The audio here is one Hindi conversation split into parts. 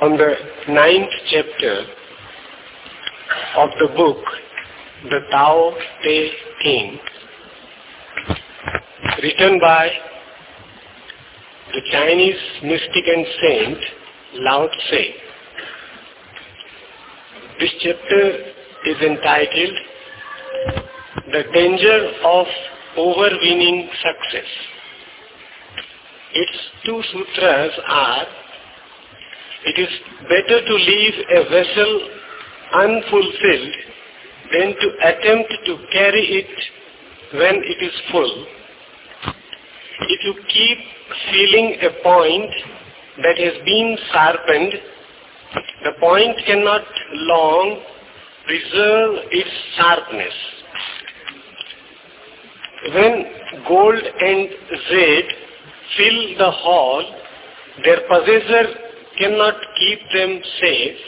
on the ninth chapter of the book, The Tao Te King, written by the Chinese mystic and saint Lao Tse. This chapter is entitled The Danger of Overweening Success. Its two sutras are it is better to leave a vessel unfulfilled than to attempt to carry it when it is full. If you keep feeling a point that has been sharpened, the point cannot long preserve its sharpness. When gold and red fill the hall, their possessor cannot keep them safe.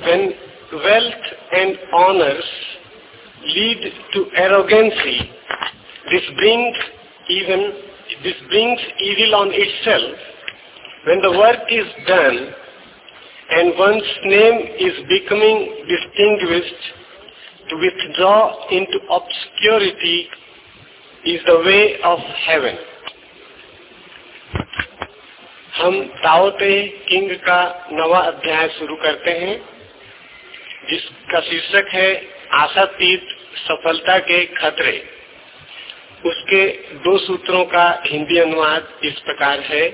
When wealth and honors lead to arrogancy, this brings even this brings evil on itself. When the work is done and one's name is becoming distinguished, to withdraw into obscurity is the way of heaven. हम ताओते किंग का नवा अध्याय शुरू करते हैं, जिसका शीर्षक है आशातीत सफलता के खतरे। उसके दो सूत्रों का हिंदी अनुवाद इस प्रकार है,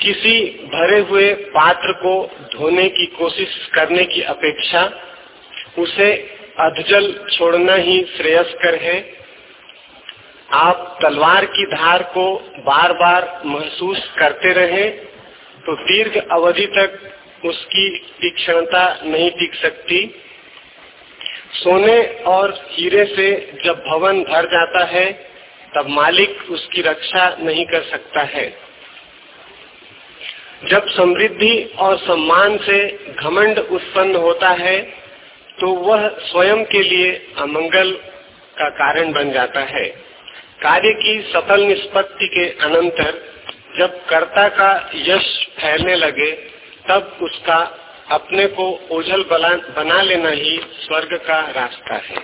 किसी भरे हुए पात्र को धोने की कोशिश करने की अपेक्षा, उसे अधजल छोड़ना ही श्रेयस्कर है। आप तलवार की धार को बार बार महसूस करते रहे तो दीर्घ अवधि तक उसकी तीक्षणता नहीं टिक सकती। सोने और हीरे से जब भवन भर जाता है, तब मालिक उसकी रक्षा नहीं कर सकता है। जब समृद्धि और सम्मान से घमंड उत्पन्न होता है तो वह स्वयं के लिए अमंगल का कारण बन जाता है। कार्य की सफल निष्पत्ति के अनंतर जब कर्ता का यश फैलने लगे, तब उसका अपने को ओझल बना लेना ही स्वर्ग का रास्ता है।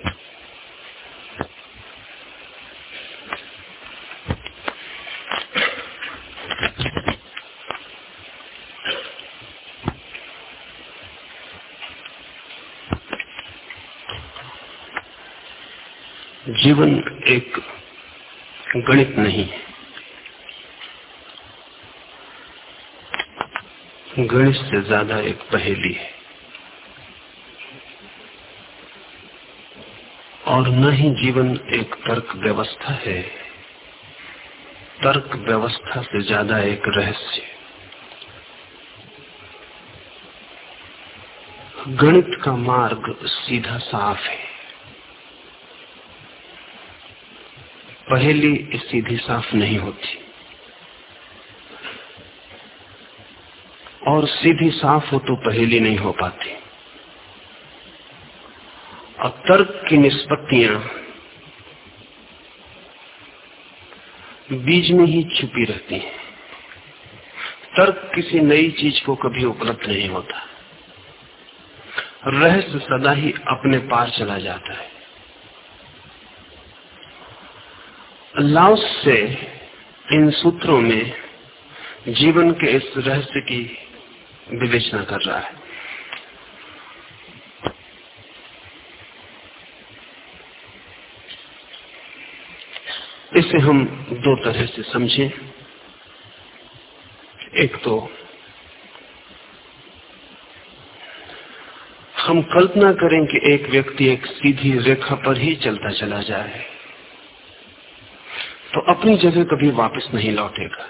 जीवन एक गणित नहीं है। गणित से ज़्यादा एक पहेली है। और न ही जीवन एक तर्क व्यवस्था है। तर्क व्यवस्था से ज़्यादा एक रहस्य गणित का मार्ग सीधा साफ़ है। पहेली सीधी साफ़ नहीं होती। और सीधी साफ़ हो तो पहेली नहीं हो पाती। और तर्क की निष्पत्तियाँ बीज में ही छुपी रहती हैं। तर्क किसी नई चीज़ को कभी उपलब्ध नहीं होता। रहस्य सदा ही अपने पार चला जाता है। लाउस से इन सूत्रों में जीवन के इस रहस्य की विवेचना कर रहा है। इसे हम दो तरह से समझें। एक तो हम कल्पना करें कि एक व्यक्ति एक सीधी रेखा पर ही चलता चला जाए। अपनी जगह कभी वापस नहीं लौटेगा।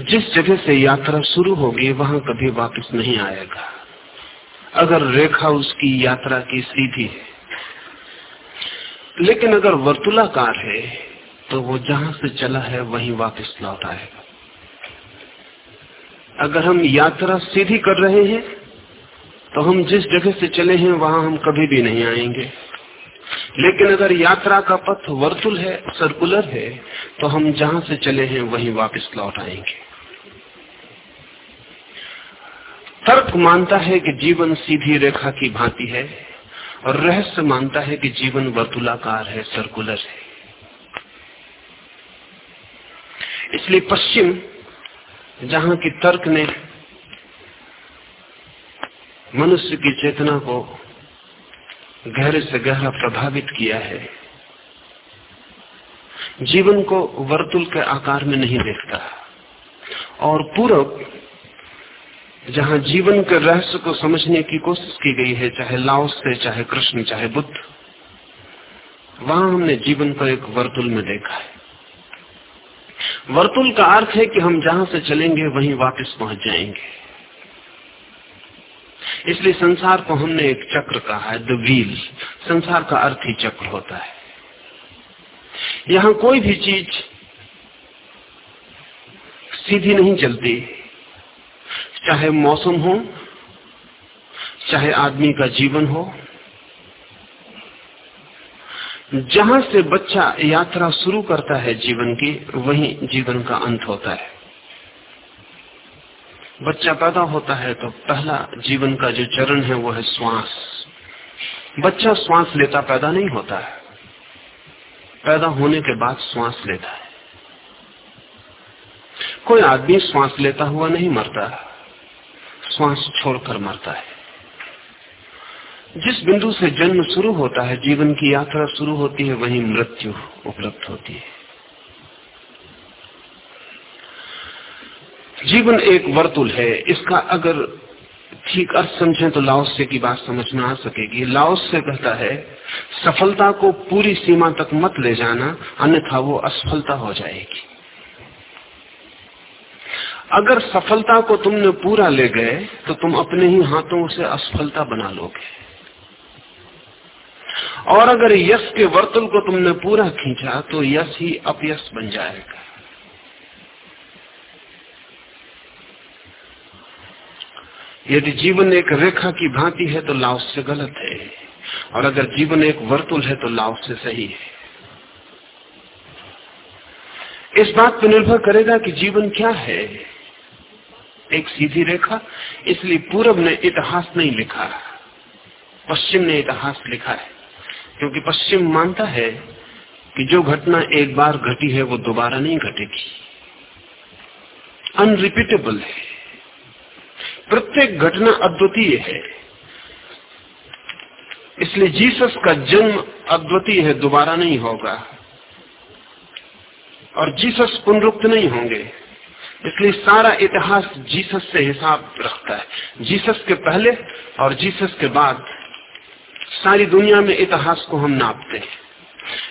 जिस जगह से यात्रा शुरू होगी, वहाँ कभी वापस नहीं आएगा। अगर रेखा उसकी यात्रा की सीधी है, लेकिन अगर वर्तुलाकार है तो वो जहाँ से चला है, वहीं वापस लौट आएगा। अगर हम यात्रा सीधी कर रहे हैं तो हम जिस जगह से चले हैं, वहाँ हम कभी भी नहीं आएँगे। लेकिन अगर यात्रा का पथ वर्तुल है सर्कुलर है तो हम जहाँ से चले हैं, वहीं वापस लौट आएँगे। तर्क मानता है कि जीवन सीधी रेखा की भांति है, और रहस्य मानता है कि जीवन वर्तुलाकार है सर्कुलर है। इसलिए पश्चिम, जहाँ की तर्क ने मनुष्य की चेतना को गहरे से गहरा प्रभावित किया है। जीवन को वर्तुल के आकार में नहीं देखता। और पूरब, जहाँ जीवन के रहस्य को समझने की कोशिश की गई है, चाहे लाओस से, चाहे कृष्ण, चाहे बुद्ध, वहाँ हमने जीवन को एक वर्तुल में देखा है। वर्तुल का अर्थ है कि हम जहाँ से चलेंगे, वहीं वापस पहुँच जाएँगे। इसलिए संसार को हमने एक चक्र कहा है द व्हील संसार का अर्थ ही चक्र होता है। यहाँ कोई भी चीज़ सीधी नहीं चलती। चाहे मौसम हो, चाहे आदमी का जीवन हो, जहाँ से बच्चा यात्रा शुरू करता है जीवन की, वहीं जीवन का अंत होता है। बच्चा पैदा होता है तो पहला जीवन का जो चरण है वो है श्वास। बच्चा श्वास लेता पैदा नहीं होता है। पैदा होने के बाद श्वास लेता है। कोई आदमी श्वास लेता हुआ नहीं मरता। श्वास छोड़कर मरता है। जिस बिंदु से जन्म शुरू होता है, जीवन की यात्रा शुरू होती है, वहीं मृत्यु उपलब्ध होती है। जीवन एक वर्तुल है। इसका अगर ठीक अर्थ समझें तो लाओस्य की बात समझ में आ सकेगी। लाओस से कहता है, सफलता को पूरी सीमा तक मत ले जाना, अन्यथा वो असफलता हो जाएगी। अगर सफलता को तुमने पूरा ले गए तो तुम अपने ही हाथों से असफलता बना लोगे। और अगर यश के वर्तुल को तुमने पूरा खींचा तो यश ही अपयश बन जाएगा। यदि जीवन एक रेखा की भांति है तो लाव से गलत है। और अगर जीवन एक वर्तुल है तो लाव से सही है। इस बात पर निर्भर करेगा कि जीवन क्या है। एक सीधी रेखा, इसलिए पूर्व ने इतिहास नहीं लिखा। पश्चिम ने इतिहास लिखा है। क्योंकि पश्चिम मानता है कि जो घटना एक बार घटी है, वो दोबारा नहीं घटेगी। अनरिपीटेबल है। प्रत्येक घटना अद्वितीय है। इसलिए जीसस का जन्म अद्वितीय है, दोबारा नहीं होगा। और जीसस पुनरुक्त नहीं होंगे। इसलिए सारा इतिहास जीसस से हिसाब रखता है। जीसस के पहले और जीसस के बाद सारी दुनिया में इतिहास को हम नापते हैं।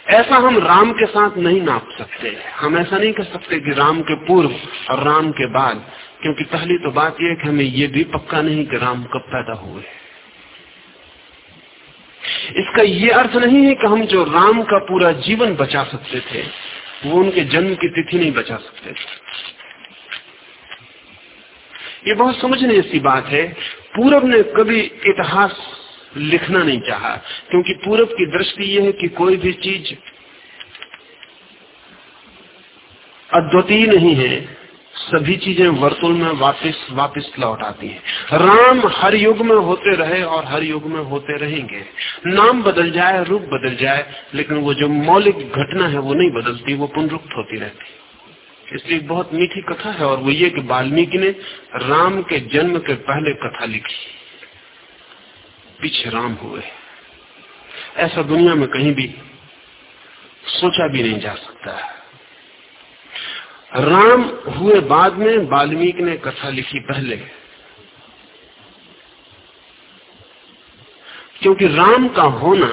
ऐसा हम राम के साथ नहीं नाप सकते। हम ऐसा नहीं कर सकते कि राम के पूर्व और राम के बाद क्योंकि पहली तो बात यह कि हमें यह भी पक्का नहीं कि राम कब पैदा हुए। इसका यह अर्थ नहीं है कि हम जो राम का पूरा जीवन बचा सकते थे, वो उनके जन्म की तिथि नहीं बचा सकते थे। ये बहुत समझने जैसी बात है, पूरब ने कभी इतिहास लिखना नहीं चाहा, क्योंकि पूरब की दृष्टि यह है कि कोई भी चीज़ अद्वितीय नहीं है। सभी चीज़ें वर्तुल में वापस वापस लौट आती है। राम हर युग में होते रहे और हर युग में होते रहेंगे। नाम बदल जाए, रूप बदल जाए, लेकिन वो जो मौलिक घटना है वो नहीं बदलती, वो पुनरुक्त होती रहती। इसलिए बहुत मीठी कथा है और वो ये कि वाल्मीकि ने राम के जन्म के पहले कथा लिखी। पीछे राम हुए। ऐसा दुनिया में कहीं भी सोचा भी नहीं जा सकता है। राम हुए बाद में वाल्मीकि ने कथा लिखी पहले। क्योंकि राम का होना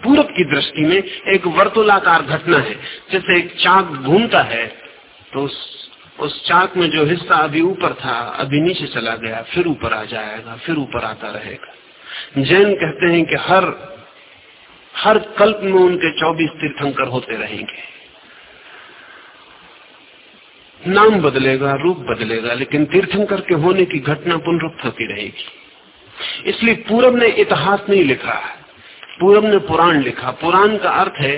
पूरब की दृष्टि में एक वर्तुलाकार घटना है। जैसे एक चाक घूमता है तो उस उस चाक में जो हिस्सा अभी ऊपर था, अभी नीचे चला गया, फिर ऊपर आ जाएगा, फिर ऊपर आता रहेगा। जैन कहते हैं कि हर हर कल्प में उनके 24 तीर्थंकर होते रहेंगे। नाम बदलेगा, रूप बदलेगा, लेकिन तीर्थंकर के होने की घटना पुनरुक्त होती रहेगी। इसलिए पूरब ने इतिहास नहीं लिखा, पूरब ने पुराण लिखा। पुराण का अर्थ है,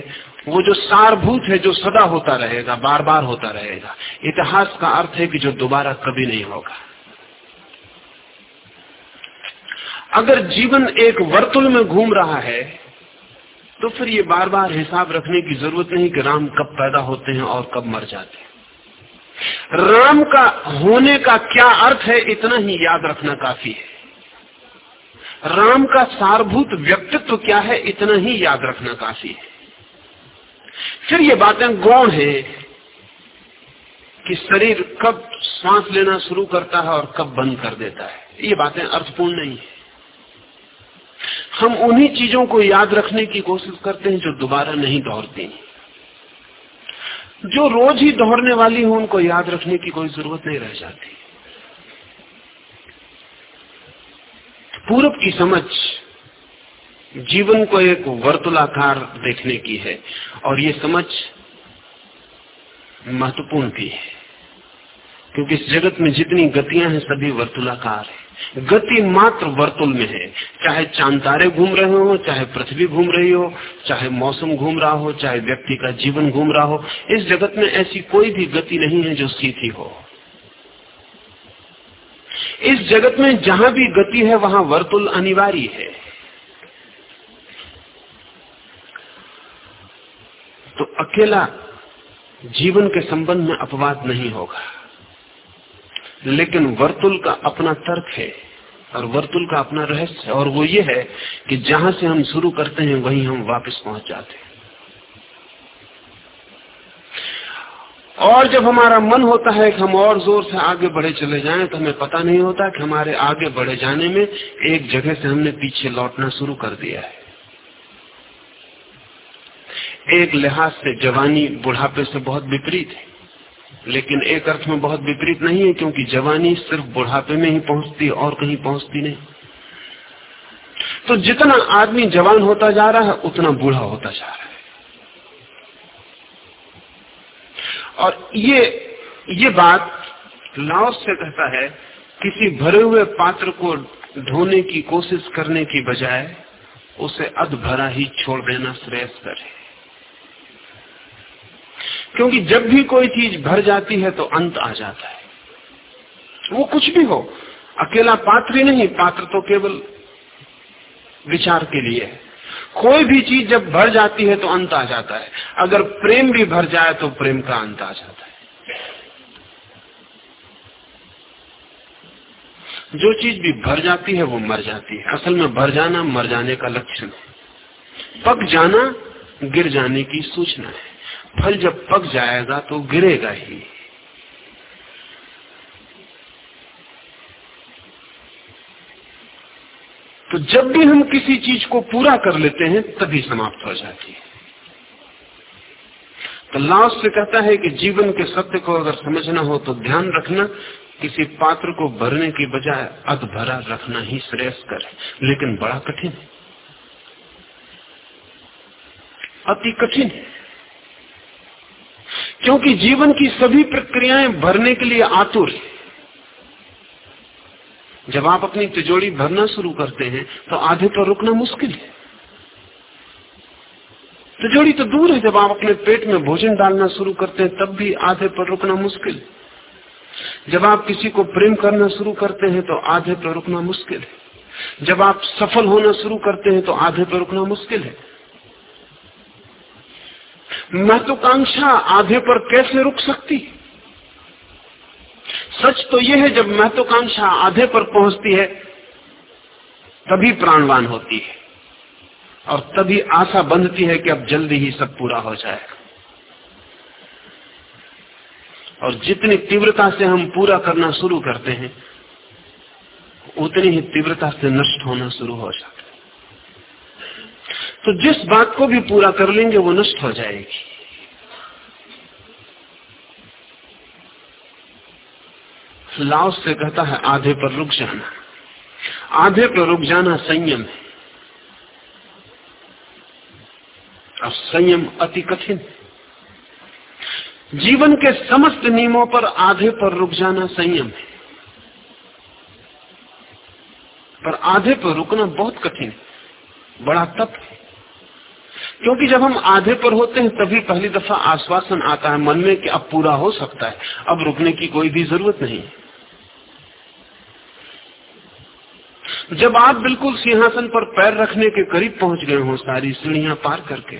वो जो सारभूत है, जो सदा होता रहेगा बार बार होता रहेगा। इतिहास का अर्थ है कि जो दोबारा कभी नहीं होगा। अगर जीवन एक वर्तुल में घूम रहा है तो फिर ये बार बार हिसाब रखने की ज़रूरत नहीं कि राम कब पैदा होते हैं और कब मर जाते हैं। राम का होने का क्या अर्थ है, इतना ही याद रखना काफ़ी है। राम का सारभूत व्यक्तित्व क्या है, इतना ही याद रखना काफ़ी है। फिर ये बातें गौण है कि शरीर कब सांस लेना शुरू करता है और कब बंद कर देता है। ये बातें अर्थपूर्ण नहीं है। हम उन्हीं चीज़ों को याद रखने की कोशिश करते हैं जो दोबारा नहीं दोहरती जो रोज ही दोहरने वाली हो, उनको याद रखने की कोई ज़रूरत नहीं रह जाती। पूरब की समझ जीवन को एक वर्तुलाकार देखने की है, और ये समझ महत्वपूर्ण भी है, क्योंकि इस जगत में जितनी गतियाँ हैं, सभी वर्तुलाकार है। गति मात्र वर्तुल में है। चाहे चाँद तारे घूम रहे हो, चाहे पृथ्वी घूम रही हो, चाहे मौसम घूम रहा हो, चाहे व्यक्ति का जीवन घूम रहा हो, इस जगत में ऐसी कोई भी गति नहीं है जो सीधी हो। इस जगत में जहाँ भी गति है, वहाँ वर्तुल अनिवार्य है। तो अकेला जीवन के संबंध में अपवाद नहीं होगा। लेकिन वर्तुल का अपना तर्क है और वर्तुल का अपना रहस्य है। और वो ये है कि जहाँ से हम शुरू करते हैं, वहीं हम वापस पहुँच जाते हैं। और जब हमारा मन होता है कि हम और ज़ोर से आगे बढ़े चले जाएँ तो हमें पता नहीं होता कि हमारे आगे बढ़े जाने में एक जगह से हमने पीछे लौटना शुरू कर दिया है। एक लिहाज से जवानी बुढ़ापे से बहुत विपरीत है। लेकिन एक अर्थ में बहुत विपरीत नहीं है, क्योंकि जवानी सिर्फ़ बुढ़ापे में ही पहुँचती और कहीं पहुँचती नहीं। तो जितना आदमी जवान होता जा रहा है, उतना बूढ़ा होता जा रहा है। और ये ये बात लाओस से कहता है, किसी भरे हुए पात्र को ढोने की कोशिश करने की बजाय, उसे अध भरा ही छोड़ देना श्रेयस्कर है। क्योंकि जब भी कोई चीज़ भर जाती है तो अंत आ जाता है। वो कुछ भी हो, अकेला पात्र ही नहीं, पात्र तो केवल विचार के लिए है। कोई भी चीज़ जब भर जाती है तो अंत आ जाता है। अगर प्रेम भी भर जाए तो प्रेम का अंत आ जाता है। जो चीज़ भी भर जाती है वो मर जाती है। असल में भर जाना मर जाने का लक्षण है। पक जाना, गिर जाने की सूचना है। फल जब पक जाएगा तो गिरेगा ही। तो जब भी हम किसी चीज़ को पूरा कर लेते हैं, तभी समाप्त हो जाती है। तो लाओस से कहता है कि जीवन के सत्य को अगर समझना हो तो ध्यान रखना, किसी पात्र को भरने की बजाय अध भरा रखना ही श्रेयस्कर है, लेकिन बड़ा कठिन है। अति कठिन है। क्योंकि जीवन की सभी प्रक्रियाएँ भरने के लिए आतुर है। जब आप अपनी तिजोरी भरना शुरू करते हैं तो आधे पर रुकना मुश्किल है। तिजोरी तो दूर है, जब आप अपने पेट में भोजन डालना शुरू करते हैं, तब भी आधे पर रुकना मुश्किल जब आप किसी को प्रेम करना शुरू करते हैं तो आधे पर रुकना मुश्किल है। जब आप सफल होना शुरू करते हैं तो आधे पर रुकना मुश्किल है। महत्वाकांक्षा आधे पर कैसे रुक सकती? सच तो यह है, जब महत्वाकांक्षा आधे पर पहुँचती है, तभी प्राणवान होती है। और तभी आशा बंधती है कि अब जल्दी ही सब पूरा हो जाएगा और जितनी तीव्रता से हम पूरा करना शुरू करते हैं, उतनी ही तीव्रता से नष्ट होना शुरू हो जाता है। तो जिस बात को भी पूरा कर लेंगे, वो नष्ट हो जाएगी। लाओस से कहता है, आधे पर रुक जाना। आधे पर रुक जाना संयम है। और संयम अति कठिन जीवन के समस्त नियमों पर आधे पर रुक जाना संयम है। पर आधे पर रुकना बहुत कठिन है। बड़ा तप है। क्योंकि जब हम आधे पर होते हैं, तभी पहली दफ़ा आश्वासन आता है मन में कि अब पूरा हो सकता है। अब रुकने की कोई भी ज़रूरत नहीं। जब आप बिल्कुल सिंहासन पर पैर रखने के करीब पहुँच गए हो, सारी सीढ़ियाँ पार करके,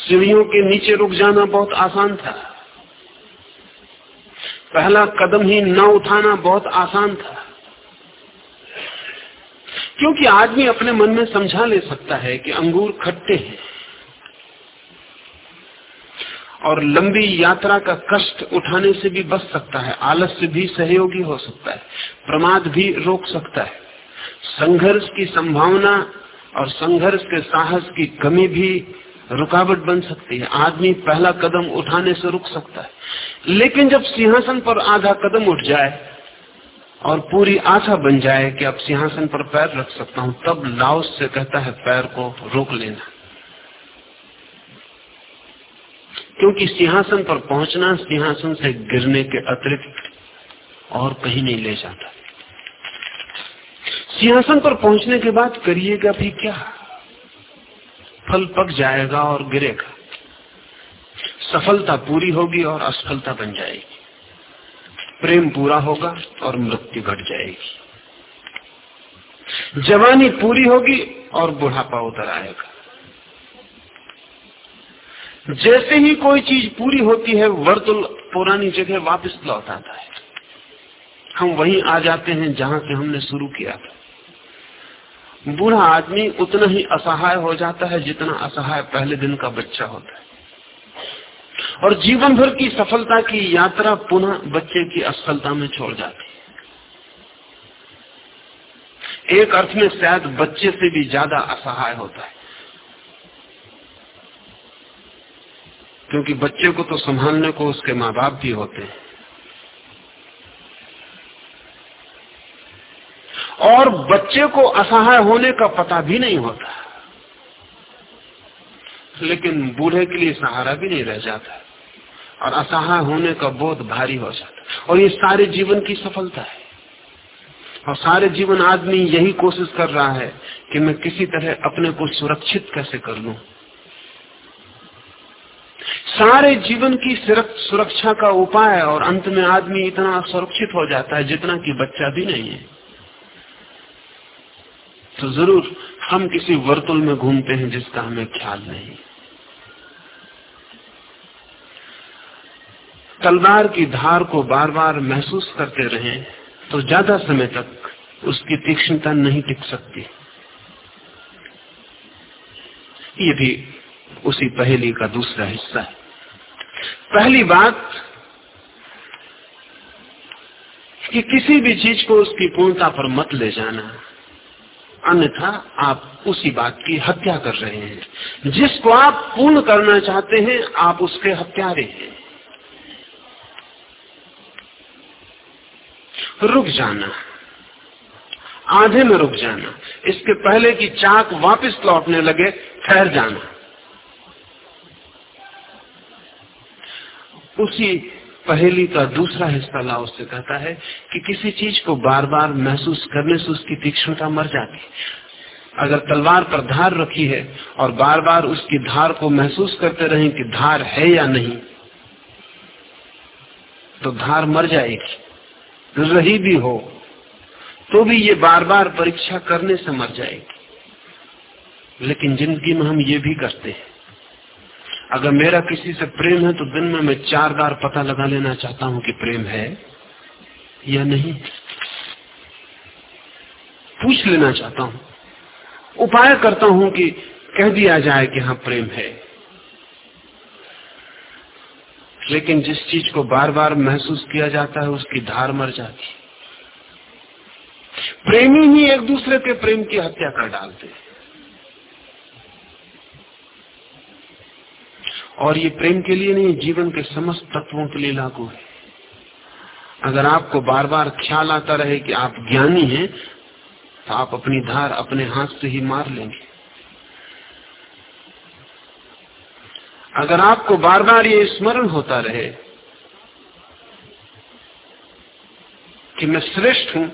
सीढ़ियों के नीचे रुक जाना बहुत आसान था। पहला कदम ही न उठाना बहुत आसान था। क्योंकि आदमी अपने मन में समझा ले सकता है कि अंगूर खट्टे हैं। और लंबी यात्रा का कष्ट उठाने से भी बच सकता है, आलस्य भी सहयोगी हो सकता है, प्रमाद भी रोक सकता है। संघर्ष की संभावना और संघर्ष के साहस की कमी भी रुकावट बन सकती है। आदमी पहला कदम उठाने से रुक सकता है। लेकिन जब सिंहासन पर आधा कदम उठ जाए और पूरी आशा बन जाए कि अब सिंहासन पर पैर रख सकता हूँ, तब लाओस से कहता है, पैर को रोक लेना। क्योंकि सिंहासन पर पहुँचना सिंहासन से गिरने के अतिरिक्त और कहीं नहीं ले जाता। सिंहासन पर पहुँचने के बाद करिएगा भी क्या? फल पक जाएगा और गिरेगा। सफलता पूरी होगी और असफलता बन जाएगी। प्रेम पूरा होगा और मृत्यु घट जाएगी। जवानी पूरी होगी और बुढ़ापा उतर आएगा। जैसे ही कोई चीज़ पूरी होती है, वर्तुल पुरानी जगह वापस लौट आता है। हम वहीं आ जाते हैं जहाँ से हमने शुरू किया था। बूढ़ा आदमी उतना ही असहाय हो जाता है जितना असहाय पहले दिन का बच्चा होता है। और जीवन भर की सफलता की यात्रा पुनः बच्चे की असफलता में छोड़ जाती है। एक अर्थ में शायद बच्चे से भी ज़्यादा असहाय होता है। क्योंकि बच्चे को तो संभालने को उसके माँ बाप भी होते हैं। और बच्चे को असहाय होने का पता भी नहीं होता। लेकिन बूढ़े के लिए सहारा भी नहीं रह जाता। और असहाय होने का बोध भारी हो जाता और ये सारे जीवन की सफलता है। और सारे जीवन आदमी यही कोशिश कर रहा है कि मैं किसी तरह अपने को सुरक्षित कैसे कर लू। सारे जीवन की सुरक्षा का उपाय और अंत में आदमी इतना सुरक्षित हो जाता है जितना कि बच्चा भी नहीं है। तो ज़रूर हम किसी वर्तुल में घूमते हैं जिसका हमें ख्याल नहीं। तलवार की धार को बार बार महसूस करते रहे तो ज़्यादा समय तक उसकी तीक्ष्णता नहीं टिक सकती। ये भी उसी पहेली का दूसरा हिस्सा है। पहली बात कि किसी भी चीज़ को उसकी पूर्णता पर मत ले जाना, अन्यथा आप उसी बात की हत्या कर रहे हैं। जिसको आप पूर्ण करना चाहते हैं, आप उसके हत्यारे हैं। रुक जाना। आधे में रुक जाना। इसके पहले की चाक वापस लौटने लगे, ठहर जाना। उसी पहेली का दूसरा हिस्सा लाओ से कहता है कि किसी चीज़ को बार बार महसूस करने से उसकी तीक्ष्णता मर जाती अगर तलवार पर धार रखी है और बार बार उसकी धार को महसूस करते रहे कि धार है या नहीं तो धार मर जाएगी। रही भी हो तो भी ये बार बार परीक्षा करने से मर जाएगी। लेकिन ज़िंदगी में हम ये भी करते हैं, अगर मेरा किसी से प्रेम है तो दिन में मैं चार बार पता लगा लेना चाहता हूँ कि प्रेम है या नहीं। पूछ लेना चाहता हूँ। उपाय करता हूँ कि कह दिया जाए कि हाँ प्रेम है। लेकिन जिस चीज़ को बार बार महसूस किया जाता है, उसकी धार मर जाती है। प्रेमी ही एक दूसरे के प्रेम की हत्या कर डालते हैं। और ये प्रेम के लिए नहीं, जीवन के समस्त तत्वों के लिए लागू है। अगर आपको बार बार ख्याल आता रहे कि आप ज्ञानी हैं तो आप अपनी धार अपने हाथ से ही मार लेंगे। अगर आपको बार बार ये स्मरण होता रहे कि मैं श्रेष्ठ हूँ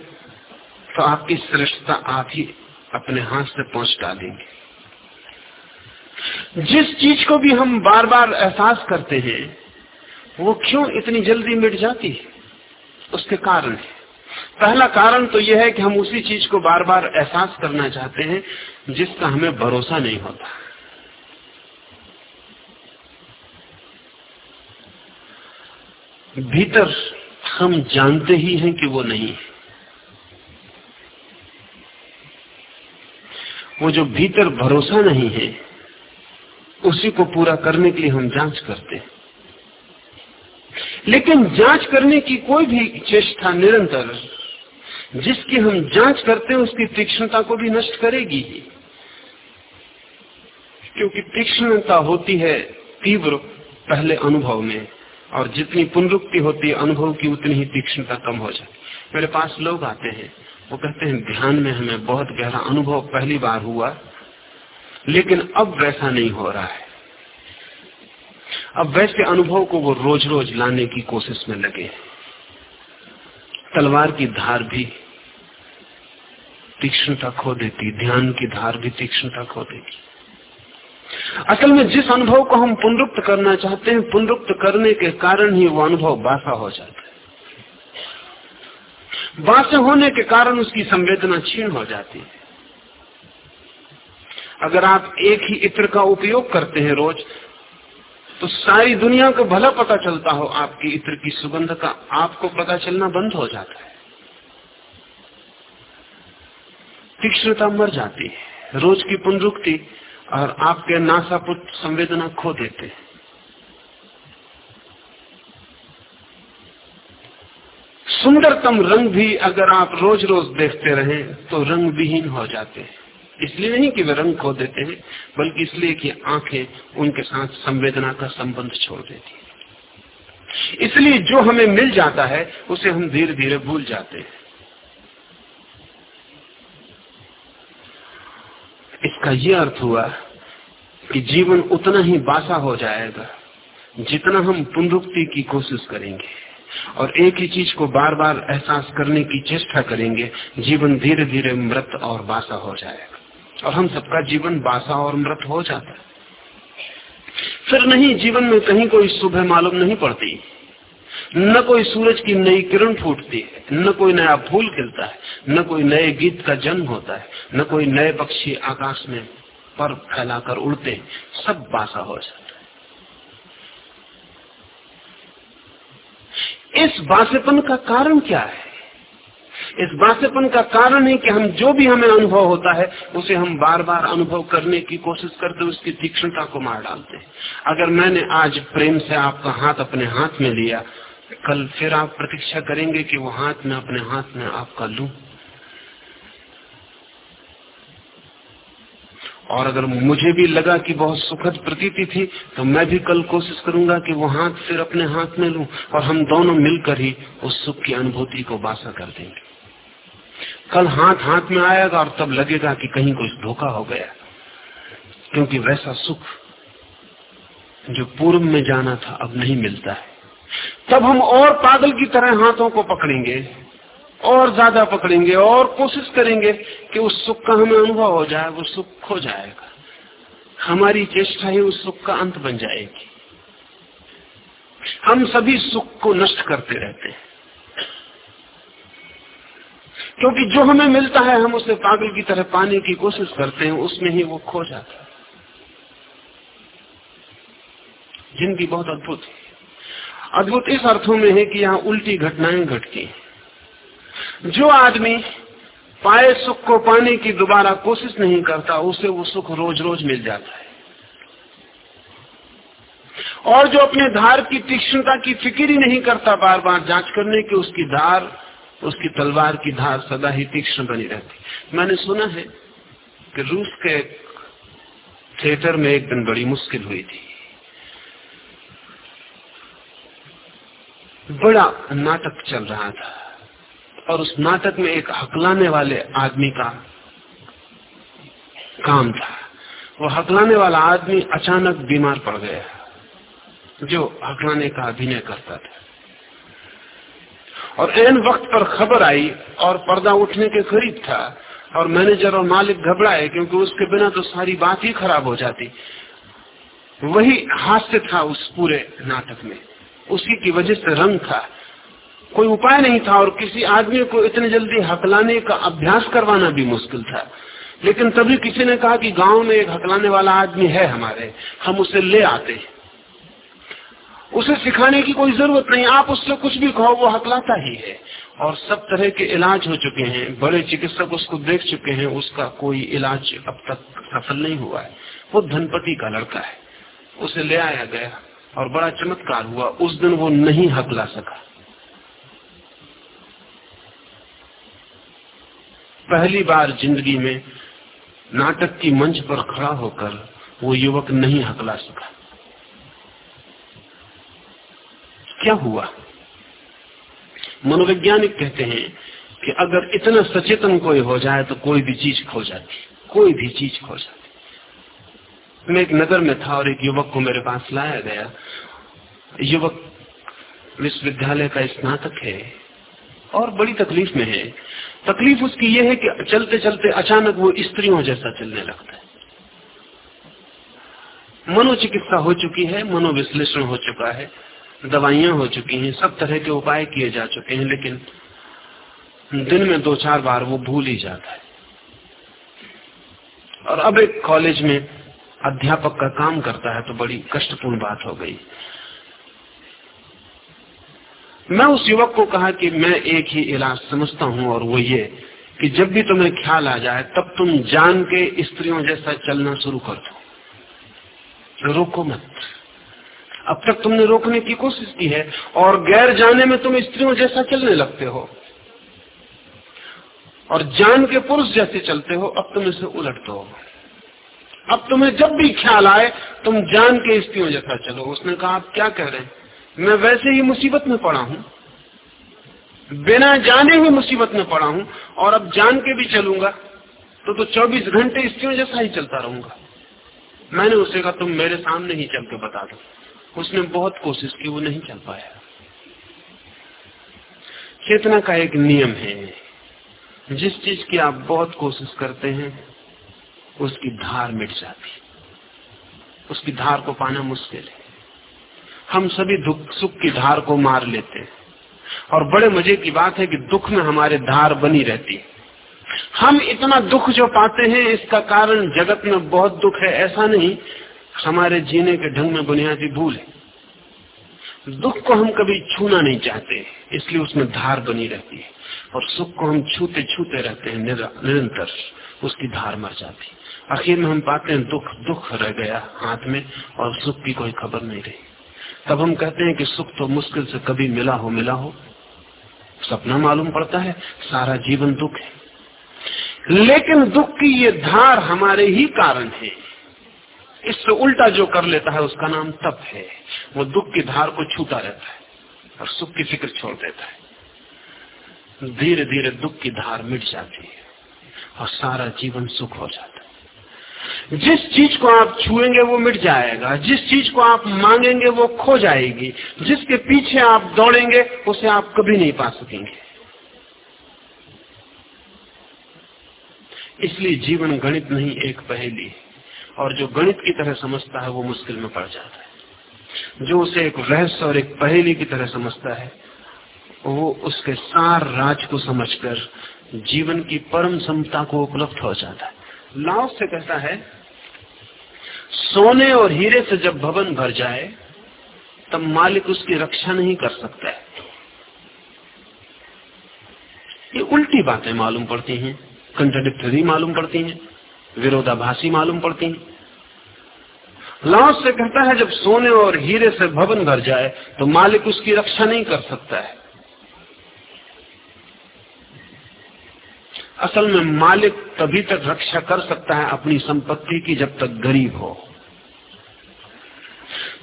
तो आपकी श्रेष्ठता आप ही अपने हाथ से पहुँच डालेंगे जिस चीज़ को भी हम बार बार एहसास करते हैं, वो क्यों इतनी जल्दी मिट जाती है? उसके कारण है। पहला कारण तो यह है कि हम उसी चीज़ को बार बार एहसास करना चाहते हैं जिसका हमें भरोसा नहीं होता। भीतर हम जानते ही हैं कि वो नहीं है। वो जो भीतर भरोसा नहीं है, उसी को पूरा करने के लिए हम जाँच करते हैं। लेकिन जाँच करने की कोई भी चेष्टा निरंतर, जिसकी हम जाँच करते हैं, उसकी तीक्ष्णता को भी नष्ट करेगी क्योंकि तीक्ष्णता होती है तीव्र, पहले अनुभव में। और जितनी पुनरुक्ति होती है, अनुभव की उतनी ही तीक्ष्णता कम हो जाती मेरे पास लोग आते हैं, वो कहते हैं, ध्यान में हमें बहुत गहरा अनुभव पहली बार हुआ, लेकिन अब वैसा नहीं हो रहा है। अब वैसे अनुभव को वो रोज रोज लाने की कोशिश में लगे तलवार की धार भी तीक्ष्णता खो देती, ध्यान की धार भी तीक्ष्णता खो देती। असल में जिस अनुभव को हम पुनरुक्त करना चाहते हैं, पुनरुक्त करने के कारण ही वो अनुभव बासा हो जाता है। बासे होने के कारण उसकी संवेदना क्षीण हो जाती है। अगर आप एक ही इत्र का उपयोग करते हैं रोज तो सारी दुनिया को भला पता चलता हो, आपकी इत्र की सुगंध का आपको पता चलना बंद हो जाता है। तीक्ष्णता मर जाती है। रोज की पुनरुक्ति और आपके नासापुट संवेदना खो देते सुंदरतम रंग भी अगर आप रोज रोज देखते रहे तो रंग विहीन हो जाते हैं। इसलिए नहीं कि वे रंग खो देते हैं, बल्कि इसलिए कि आँखें उनके साथ संवेदना का संबंध छोड़ देती है। इसलिए जो हमें मिल जाता है, उसे हम धीरे धीरे भूल जाते हैं। इसका यह अर्थ हुआ कि जीवन उतना ही बासा हो जाएगा जितना हम पुनरुक्ति की कोशिश करेंगे और एक ही चीज़ को बार बार एहसास करने की चेष्टा करेंगे, जीवन धीरे धीरे मृत और बासा हो जाएगा। और हम सबका जीवन बासा और मृत हो जाता है। फिर नहीं, जीवन में कहीं कोई सुबह मालूम नहीं पड़ती। न कोई सूरज की नई किरण फूटती है, न कोई नया फूल खिलता है। न कोई नए गीत का जन्म होता है, न कोई नए पक्षी आकाश में पर फैलाकर उड़ते सब बासा हो जाता है। इस बासेपन का कारण क्या है? इस बासेपन का कारण है कि हम जो भी हमें अनुभव होता है, उसे हम बार बार अनुभव करने की कोशिश करते उसकी तीक्ष्णता को मार डालते हैं। अगर मैंने आज प्रेम से आपका हाथ अपने हाथ में लिया, कल फिर आप प्रतीक्षा करेंगे कि वो हाथ में अपने हाथ में आपका लू और अगर मुझे भी लगा कि बहुत सुखद प्रतीति थी तो मैं भी कल कोशिश करूँगा कि वो हाथ फिर अपने हाथ में लू और हम दोनों मिलकर ही उस सुख की अनुभूति को बासा कर देंगे। कल हाथ हाथ में आएगा और तब लगेगा कि कहीं कुछ धोखा हो गया। क्योंकि वैसा सुख जो पूर्व में जाना था, अब नहीं मिलता है। तब हम और पागल की तरह हाथों को पकड़ेंगे। और ज़्यादा पकड़ेंगे और कोशिश करेंगे कि उस सुख का हमें अनुभव हो जाए, वो सुख खो जाएगा। हमारी चेष्टा ही उस सुख का अंत बन जाएगी। हम सभी सुख को नष्ट करते रहते हैं। क्योंकि जो हमें मिलता है, हम उसे पागल की तरह पाने की कोशिश करते हैं, उसमें ही वो खो जाता है। ज़िंदगी बहुत अद्भुत है। अद्भुत इस अर्थों में है कि यहाँ उल्टी घटनाएँ घटती हैं। जो आदमी पाए सुख को पाने की दोबारा कोशिश नहीं करता, उसे वो सुख रोज रोज मिल जाता है। और जो अपने धार की तीक्ष्णता की फ़िक्र ही नहीं करता बार बार जाँच करने की उसकी धार, उसकी तलवार की धार सदा ही तीक्ष्ण बनी रहती मैंने सुना है कि रूस के थिएटर में एक दिन बड़ी मुश्किल हुई थी। बड़ा नाटक चल रहा था। और उस नाटक में एक हकलाने वाले आदमी का काम था। वो हकलाने वाला आदमी अचानक बीमार पड़ गया, जो हकलाने का अभिनय करता था। और एन वक्त पर खबर आई और पर्दा उठने के करीब था और मैनेजर और मालिक घबराए, क्योंकि उसके बिना तो सारी बात ही खराब हो जाती। वही हास्य था उस पूरे नाटक में। उसी की वजह से रंग था। कोई उपाय नहीं था और किसी आदमी को इतने जल्दी हकलाने का अभ्यास करवाना भी मुश्किल था। लेकिन तभी किसी ने कहा कि गाँव में एक हकलाने वाला आदमी है हमारे, हम उसे ले आते उसे सिखाने की कोई ज़रूरत नहीं, आप उससे कुछ भी कहो, वो हकलाता ही है। और सब तरह के इलाज हो चुके हैं, बड़े चिकित्सक उसको देख चुके हैं, उसका कोई इलाज अब तक सफल नहीं हुआ है। वो धनपति का लड़का है, उसे ले आया गया और बड़ा चमत्कार हुआ, उस दिन वो नहीं हकला सका। पहली बार ज़िंदगी में नाटक की मंच पर खड़ा होकर वो युवक नहीं हकला सका। क्या हुआ? मनोवैज्ञानिक कहते हैं कि अगर इतना सचेतन कोई हो जाए तो कोई भी चीज़ खो जाती, कोई भी चीज़ खो जाती। मैं एक नगर में था और एक युवक को मेरे पास लाया गया। युवक विश्वविद्यालय का स्नातक है। और बड़ी तकलीफ़ में है। तकलीफ़ उसकी यह है कि चलते चलते अचानक वो स्त्रियों जैसा चलने लगता है। मनोचिकित्सा हो चुकी है, मनोविश्लेषण हो चुका है, दवाइयाँ हो चुकी हैं, सब तरह के उपाय किए जा चुके हैं, लेकिन दिन में दो चार बार वो भूल ही जाता है। और अब एक कॉलेज में अध्यापक का काम करता है तो बड़ी कष्टपूर्ण बात हो गई। मैं उस युवक को कहा कि मैं एक ही इलाज समझता हूँ और वो ये कि जब भी तुम्हें ख्याल आ जाए, तब तुम जान के स्त्रियों जैसा चलना शुरू कर दो। रोको मत। अब तक तुमने रोकने की कोशिश की है और गैर जाने में तुम स्त्रियों जैसा चलने लगते हो। और जान के पुरुष जैसे चलते हो, अब तुम इसे उलटते हो अब तुम्हें जब भी ख्याल आए, तुम जान के स्त्रियों जैसा चलो। उसने कहा, आप क्या कह रहे हैं? मैं वैसे ही मुसीबत में पड़ा हूँ। बिना जाने ही मुसीबत में पड़ा हूँ और अब जान के भी चलूँगा तो तो 24 घंटे स्त्रियों जैसा ही चलता रहूँगा। मैंने उसे कहा, तुम मेरे सामने ही चल के बता दो। उसने बहुत कोशिश की, वो नहीं चल पाया। चेतना का एक नियम है, जिस चीज़ की आप बहुत कोशिश करते हैं, उसकी धार मिट जाती उसकी धार को पाना मुश्किल है। हम सभी दुख सुख की धार को मार लेते हैं। और बड़े मज़े की बात है कि दुख में हमारे धार बनी रहती है। हम इतना दुख जो पाते हैं, इसका कारण जगत में बहुत दुख है। ऐसा नहीं, हमारे जीने के ढंग में बुनियादी भूल है। दुख को हम कभी छूना नहीं चाहते, इसलिए उसमें धार बनी रहती है। और सुख को हम छूते छूते रहते हैं निरंतर उसकी धार मर जाती आखिर में हम पाते हैं, दुख दुख रह गया हाथ में, और सुख की कोई खबर नहीं रही। तब हम कहते हैं कि सुख तो मुश्किल से कभी मिला हो मिला हो। सपना मालूम पड़ता है, सारा जीवन दुख है। लेकिन दुख की ये धार हमारे ही कारण है। इससे उल्टा जो कर लेता है, उसका नाम तप है। वो दुख की धार को छूता रहता है और सुख की फ़िक्र छोड़ देता है। धीरे धीरे दुख की धार मिट जाती है और सारा जीवन सुख हो जाता है। जिस चीज़ को आप छुएँगे वो मिट जाएगा, जिस चीज़ को आप मांगेंगे वो खो जाएगी, जिसके पीछे आप दौड़ेंगे उसे आप कभी नहीं पा सकेंगे। इसलिए जीवन गणित नहीं एक पहेली और जो गणित की तरह समझता है वो मुश्किल में पड़ जाता है। जो उसे एक रहस्य और एक पहेली की तरह समझता है, वो उसके सार राज को समझकर जीवन की परम समता को उपलब्ध हो जाता है। लाओ से कहता है, सोने और हीरे से जब भवन भर जाए, तब मालिक उसकी रक्षा नहीं कर सकता है। ये उल्टी बातें मालूम पड़ती हैं कंट्रडिक्टरी मालूम पड़ती हैं, विरोधाभासी मालूम पड़ती हैं। लाओस से कहता है, जब सोने और हीरे से भवन भर जाए तो मालिक उसकी रक्षा नहीं कर सकता है। असल में मालिक तभी तक रक्षा कर सकता है अपनी संपत्ति की जब तक गरीब हो।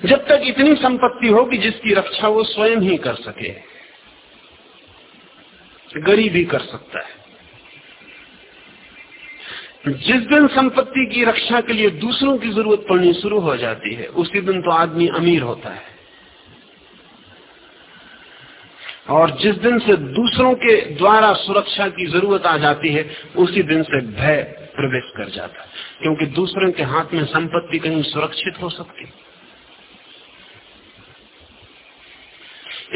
जब तक इतनी संपत्ति हो कि जिसकी रक्षा वो स्वयं ही कर सके। गरीब ही कर सकता है। जिस दिन संपत्ति की रक्षा के लिए दूसरों की ज़रूरत पड़नी शुरू हो जाती है, उसी दिन तो आदमी अमीर होता है। और जिस दिन से दूसरों के द्वारा सुरक्षा की ज़रूरत आ जाती है, उसी दिन से भय प्रवेश कर जाता है। क्योंकि दूसरों के हाथ में संपत्ति कहीं सुरक्षित हो सकती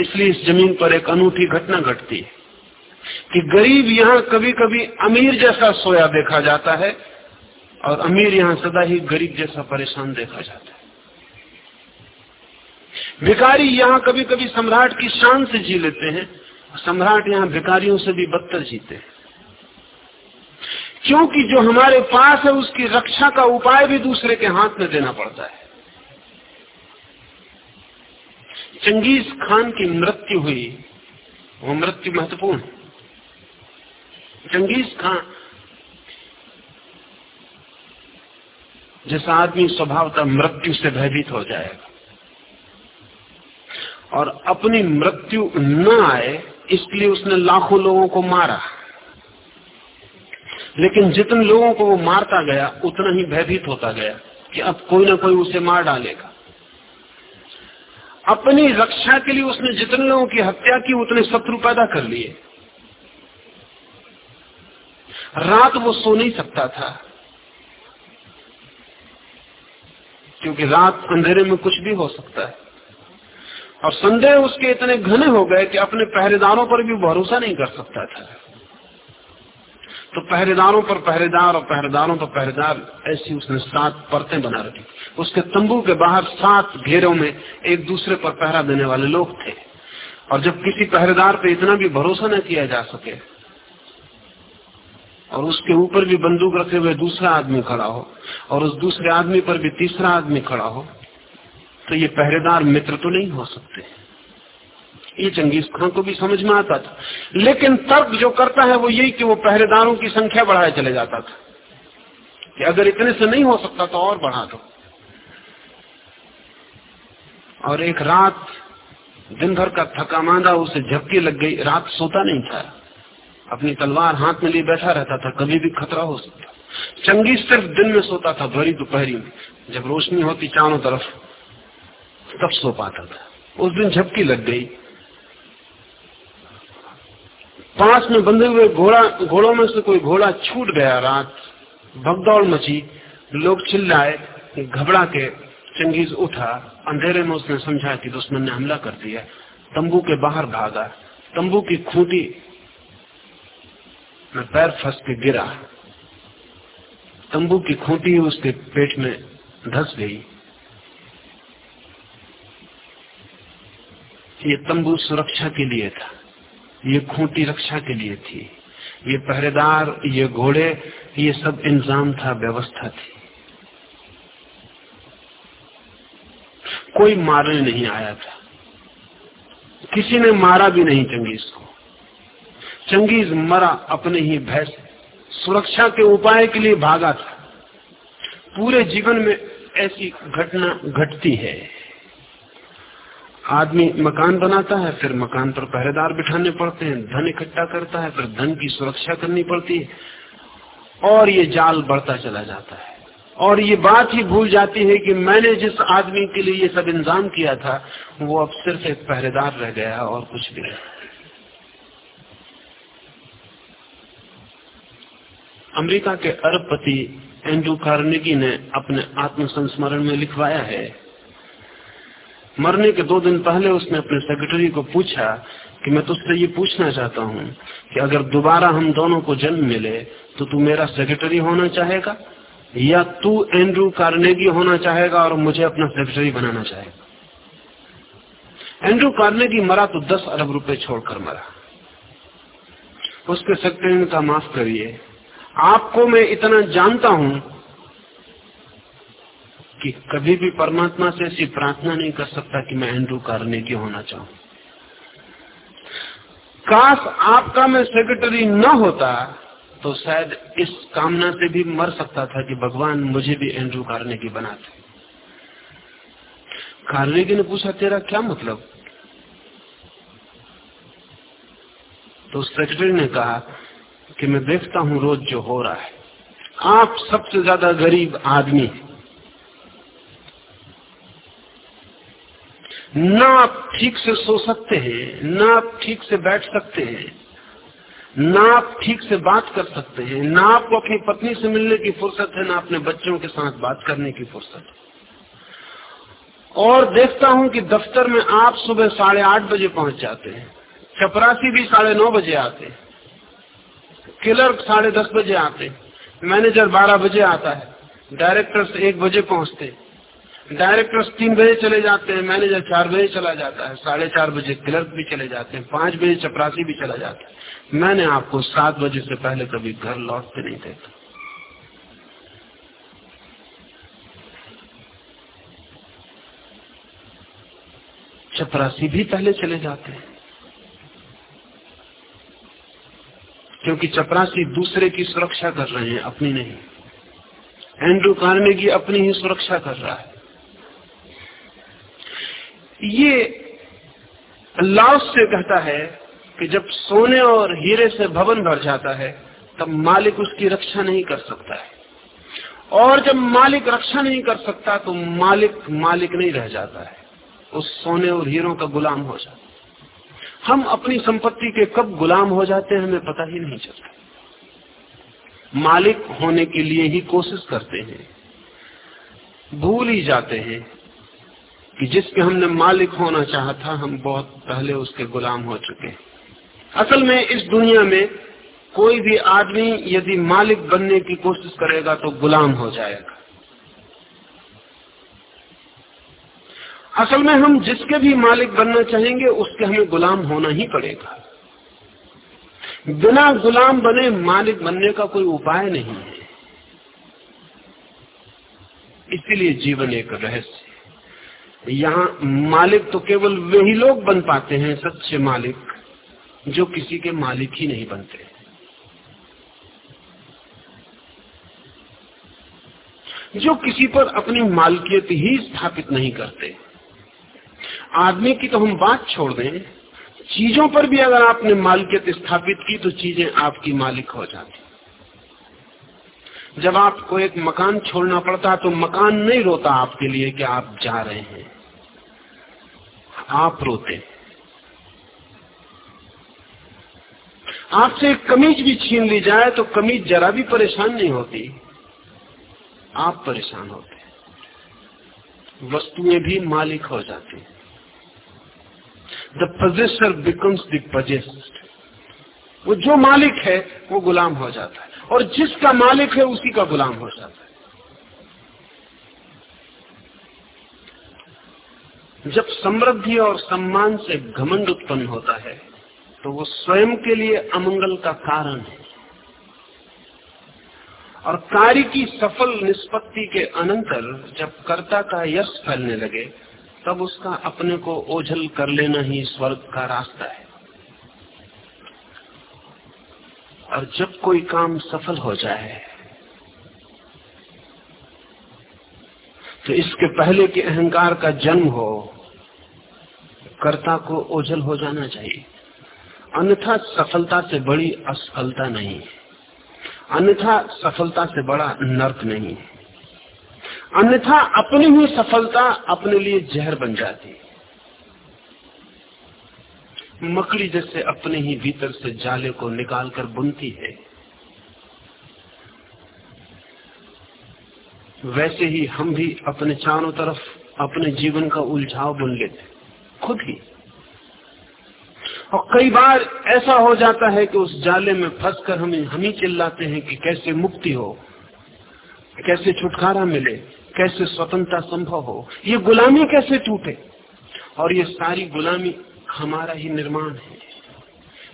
इसलिए इस ज़मीन पर एक अनूठी घटना घटती है कि गरीब यहाँ कभी कभी अमीर जैसा सोया देखा जाता है और अमीर यहाँ सदा ही गरीब जैसा परेशान देखा जाता है। भिकारी यहाँ कभी कभी सम्राट की शान से जी लेते हैं। सम्राट यहाँ भिकारियों से भी बदतर जीते हैं। क्योंकि जो हमारे पास है, उसकी रक्षा का उपाय भी दूसरे के हाथ में देना पड़ता है। चंगेज खान की मृत्यु हुई। वो मृत्यु महत्वपूर्ण चंगेज खान जैसा आदमी स्वभावतः मृत्यु से भयभीत हो जाएगा। और अपनी मृत्यु न आए, इसलिए उसने लाखों लोगों को मारा। लेकिन जितने लोगों को वो मारता गया, उतना ही भयभीत होता गया कि अब कोई ना कोई उसे मार डालेगा। अपनी रक्षा के लिए उसने जितने लोगों की हत्या की, उतने शत्रु पैदा कर लिए। रात वो सो नहीं सकता था, क्योंकि रात अंधेरे में कुछ भी हो सकता है। और संदेह उसके इतने घने हो गए कि अपने पहरेदारों पर भी भरोसा नहीं कर सकता था। तो पहरेदारों पर पहरेदार और पहरेदारों पर पहरेदार, ऐसी उसने सात परतें बना रखी। उसके तंबू के बाहर सात घेरों में एक दूसरे पर पहरा देने वाले लोग थे। और जब किसी पहरेदार पे इतना भी भरोसा न किया जा सके, और उसके ऊपर भी बंदूक रखे हुए दूसरा आदमी खड़ा हो, और उस दूसरे आदमी पर भी तीसरा आदमी खड़ा हो तो ये पहरेदार मित्र तो नहीं हो सकते। ये चंगेज खान को भी समझ में आता था। लेकिन तर्क जो करता है वो यही कि वो पहरेदारों की संख्या बढ़ाए चले जाता था। कि अगर इतने से नहीं हो सकता तो और बढ़ा दो। और एक रात, दिन भर का थका मांदा उसे झपकी लग गई। रात सोता नहीं था। अपनी तलवार हाथ में लिए बैठा रहता था। कभी भी खतरा हो सकता। चंगेज सिर्फ़ दिन में सोता था, भरी दोपहरी में। जब रोशनी होती चारों तरफ़ तब सो पाता था। उस दिन झपकी लग गई। पास में बंधे हुए घोड़ा, घोड़ों में से कोई घोड़ा छूट गया रात। भगदौड़ मची। लोग चिल्लाए, घबरा के चंगेज उठा। अंधेरे में उसने समझा कि दुश्मन ने हमला कर दिया। तंबू के बाहर भागा। तंबू की खूंटी में पैर फंस के गिरा। तंबू की खूंटी उसके पेट में धस गई। ये तंबू सुरक्षा के लिए था, ये खूंटी रक्षा के लिए थी, ये पहरेदार, ये घोड़े, ये सब इंतज़ाम था, व्यवस्था थी। कोई मारने नहीं आया था। किसी ने मारा भी नहीं चंगेज को। चंगेज मरा अपने ही भय से सुरक्षा के उपाय के लिए भागा था। पूरे जीवन में ऐसी घटना घटती है। आदमी मकान बनाता है, फिर मकान पर पहरेदार बिठाने पड़ते हैं, धन इकट्ठा करता है, फिर धन की सुरक्षा करनी पड़ती है। और ये जाल बढ़ता चला जाता है। और ये बात ही भूल जाती है कि मैंने जिस आदमी के लिए ये सब इंतज़ाम किया था, वो अब सिर्फ़ एक पहरेदार रह गया और कुछ भी नहीं। अमेरिका के अरबपति एंड्रू कार्नेगी ने अपने आत्मसंस्मरण में लिखवाया है मरने के दो दिन पहले उसने अपने सेक्रेटरी को पूछा कि मैं तुझसे ये पूछना चाहता हूँ कि अगर दोबारा हम दोनों को जन्म मिले तो तू मेरा सेक्रेटरी होना चाहेगा? या तू एंड्रू कार्नेगी होना चाहेगा और मुझे अपना सेक्रेटरी बनाना चाहेगा? एंड्रू कार्नेगी मरा तो दस अरब रुपए छोड़कर मरा। उसके सेक्रेटरी कहा, माफ़ करिए, आपको मैं इतना जानता हूँ कि कभी भी परमात्मा से ऐसी प्रार्थना नहीं कर सकता कि मैं एंड्रू कार्नेगी होना चाहूँ। काश आपका मैं सेक्रेटरी न होता तो शायद इस कामना से भी मर सकता था कि भगवान मुझे भी एंड्रू कार्नेगी बनाते। कार्नेगी ने पूछा, तेरा क्या मतलब? तो सेक्रेटरी ने कहा कि मैं देखता हूँ रोज जो हो रहा है। आप सबसे ज़्यादा गरीब आदमी न आप ठीक से सो सकते हैं, न आप ठीक से बैठ सकते हैं, न आप ठीक से बात कर सकते हैं, न आपको अपनी पत्नी से मिलने की फुर्सत है, न अपने बच्चों के साथ बात करने की फुर्सत है। और देखता हूँ कि दफ्तर में आप सुबह साढ़े आठ बजे पहुँच जाते हैं, चपरासी भी साढ़े नौ बजे आते क्लर्क साढ़े दस बजे आते मैनेजर बारह बजे आता है डायरेक्टर्स एक बजे पहुँचते डायरेक्टर्स तीन बजे चले जाते हैं, मैनेजर चार बजे चला जाता है, साढ़े चार बजे क्लर्क भी चले जाते हैं, पाँच बजे चपरासी भी चला जाता है। मैंने आपको सात बजे से पहले कभी घर लौटते नहीं देखा। चपरासी भी पहले चले जाते हैं। क्योंकि चपरासी दूसरे की सुरक्षा कर रहे हैं, अपनी नहीं। एंड्रू कार्नेगी अपनी ही सुरक्षा कर रहा है। ये लाओस से कहता है कि जब सोने और हीरे से भवन भर जाता है, तब मालिक उसकी रक्षा नहीं कर सकता है। और जब मालिक रक्षा नहीं कर सकता तो मालिक मालिक नहीं रह जाता है। उस सोने और हीरों का गुलाम हो जाता हम अपनी संपत्ति के कब गुलाम हो जाते हैं, हमें पता ही नहीं चलता। मालिक होने के लिए ही कोशिश करते हैं। भूल ही जाते हैं। कि जिसके हमने मालिक होना चाहा था, हम बहुत पहले उसके गुलाम हो चुके असल में इस दुनिया में कोई भी आदमी यदि मालिक बनने की कोशिश करेगा तो गुलाम हो जाएगा। असल में हम जिसके भी मालिक बनना चाहेंगे, उसके हमें गुलाम होना ही पड़ेगा। बिना गुलाम बने मालिक बनने का कोई उपाय नहीं है। इसीलिए जीवन एक रहस्य यहाँ मालिक तो केवल वही लोग बन पाते हैं सच्चे मालिक, जो किसी के मालिक ही नहीं बनते। जो किसी पर अपनी मालकियत ही स्थापित नहीं करते। आदमी की तो हम बात छोड़ दें, चीज़ों पर भी अगर आपने मालिकियत स्थापित की तो चीज़ें आपकी मालिक हो जाती। जब आपको एक मकान छोड़ना पड़ता तो मकान नहीं रोता आपके लिए कि आप जा रहे हैं। आप रोते आपसे कमीज भी छीन ली जाए तो कमीज जरा भी परेशान नहीं होती। आप परेशान होते वस्तुएँ भी मालिक हो जाती the possessor becomes the possessed वो जो मालिक है, वो गुलाम हो जाता है। और जिसका मालिक है, उसी का गुलाम हो जाता है। जब समृद्धि और सम्मान से घमंड उत्पन्न होता है तो वो स्वयं के लिए अमंगल का कारण है। और कार्य की सफल निष्पत्ति के अनंतर जब कर्ता का यश फैलने लगे, तब उसका अपने को ओझल कर लेना ही स्वर्ग का रास्ता है। और जब कोई काम सफल हो जाए तो इसके पहले के अहंकार का जन्म हो, कर्ता को ओझल हो जाना चाहिए। अन्यथा सफलता से बड़ी असफलता नहीं अन्यथा सफलता से बड़ा नर्क नहीं अन्यथा अपनी ही सफलता अपने लिए जहर बन जाती मकड़ी जैसे अपने ही भीतर से जाले को निकालकर बुनती है। वैसे ही हम भी अपने चारों तरफ़ अपने जीवन का उलझाव बुन लेते खुद ही। और कई बार ऐसा हो जाता है कि उस जाले में फंसकर हम हम ही चिल्लाते हैं कि कैसे मुक्ति हो, कैसे छुटकारा मिले, कैसे स्वतंत्रता संभव हो, ये गुलामी कैसे टूटे? और ये सारी गुलामी हमारा ही निर्माण है।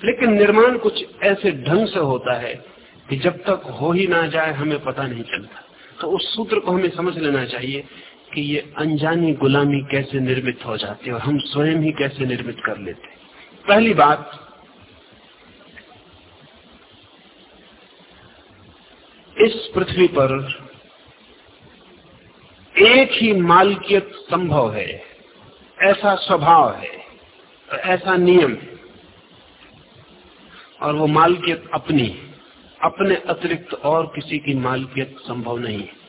लेकिन निर्माण कुछ ऐसे ढंग से होता है कि जब तक हो ही ना जाए हमें पता नहीं चलता। तो उस सूत्र को हमें समझ लेना चाहिए कि ये अनजानी गुलामी कैसे निर्मित हो जाती है और हम स्वयं ही कैसे निर्मित कर लेते पहली बात, इस पृथ्वी पर एक ही मालकियत संभव है, ऐसा स्वभाव है, ऐसा नियम है, और वो मालकियत अपनी अपने अतिरिक्त और किसी की मालकियत संभव नहीं है।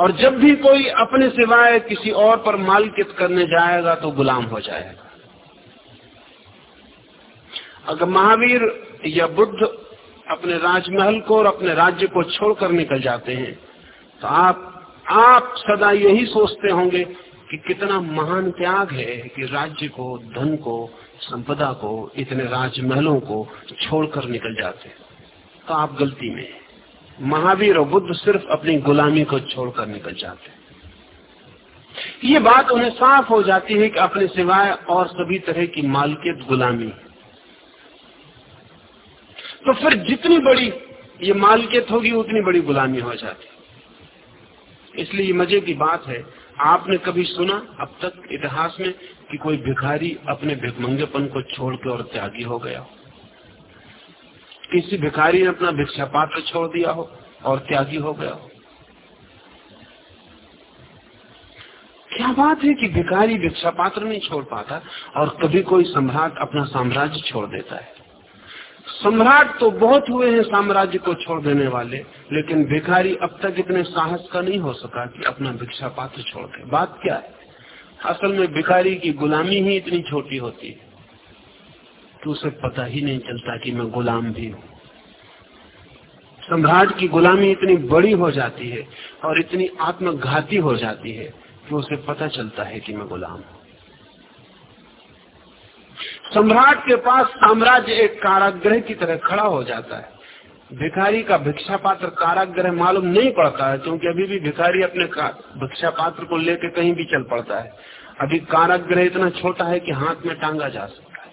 और जब भी कोई अपने सिवाय किसी और पर मालकित करने जाएगा तो गुलाम हो जाएगा। अगर महावीर या बुद्ध अपने राजमहल को और अपने राज्य को छोड़कर निकल जाते हैं तो आप आप सदा यही सोचते होंगे कि कितना महान त्याग है कि राज्य को, धन को संपदा को, इतने राजमहलों को छोड़कर निकल जाते तो आप गलती में। महावीर और बुद्ध सिर्फ़ अपनी गुलामी को छोड़कर निकल जाते ये बात उन्हें साफ़ हो जाती है कि अपने सिवाय और सभी तरह की मालकियत गुलामी तो फिर जितनी बड़ी ये मालकियत होगी, उतनी बड़ी गुलामी हो जाती इसलिए मज़े की बात है। आपने कभी सुना, अब तक इतिहास में कि कोई भिखारी अपने भिकमंगेपन को छोड़ के और त्यागी हो गया हो। किसी भिखारी ने अपना भिक्षा पात्र छोड़ दिया हो और त्यागी हो गया हो। क्या बात है कि भिखारी भिक्षा पात्र नहीं छोड़ पाता और कभी कोई सम्राट अपना साम्राज्य छोड़ देता है? सम्राट तो बहुत हुए हैं साम्राज्य को छोड़ देने वाले, लेकिन भिखारी अब तक इतने साहस का नहीं हो सका कि अपना भिक्षा पात्र छोड़ दे। बात क्या है? असल में भिखारी की गुलामी ही इतनी छोटी होती है कि उसे पता ही नहीं चलता कि मैं गुलाम भी हूँ। सम्राट की गुलामी इतनी बड़ी हो जाती है और इतनी आत्मघाती हो जाती है कि उसे पता चलता है कि मैं गुलाम हूँ। सम्राट के पास साम्राज्य एक कारागृह की तरह खड़ा हो जाता है। भिखारी का भिक्षा पात्र कारागृह मालूम नहीं पड़ता है, क्योंकि अभी भी भिखारी अपने भिक्षा पात्र को लेकर कहीं भी चल पड़ता है। अभी कारागृह इतना छोटा है कि हाथ में टांगा जा सकता है,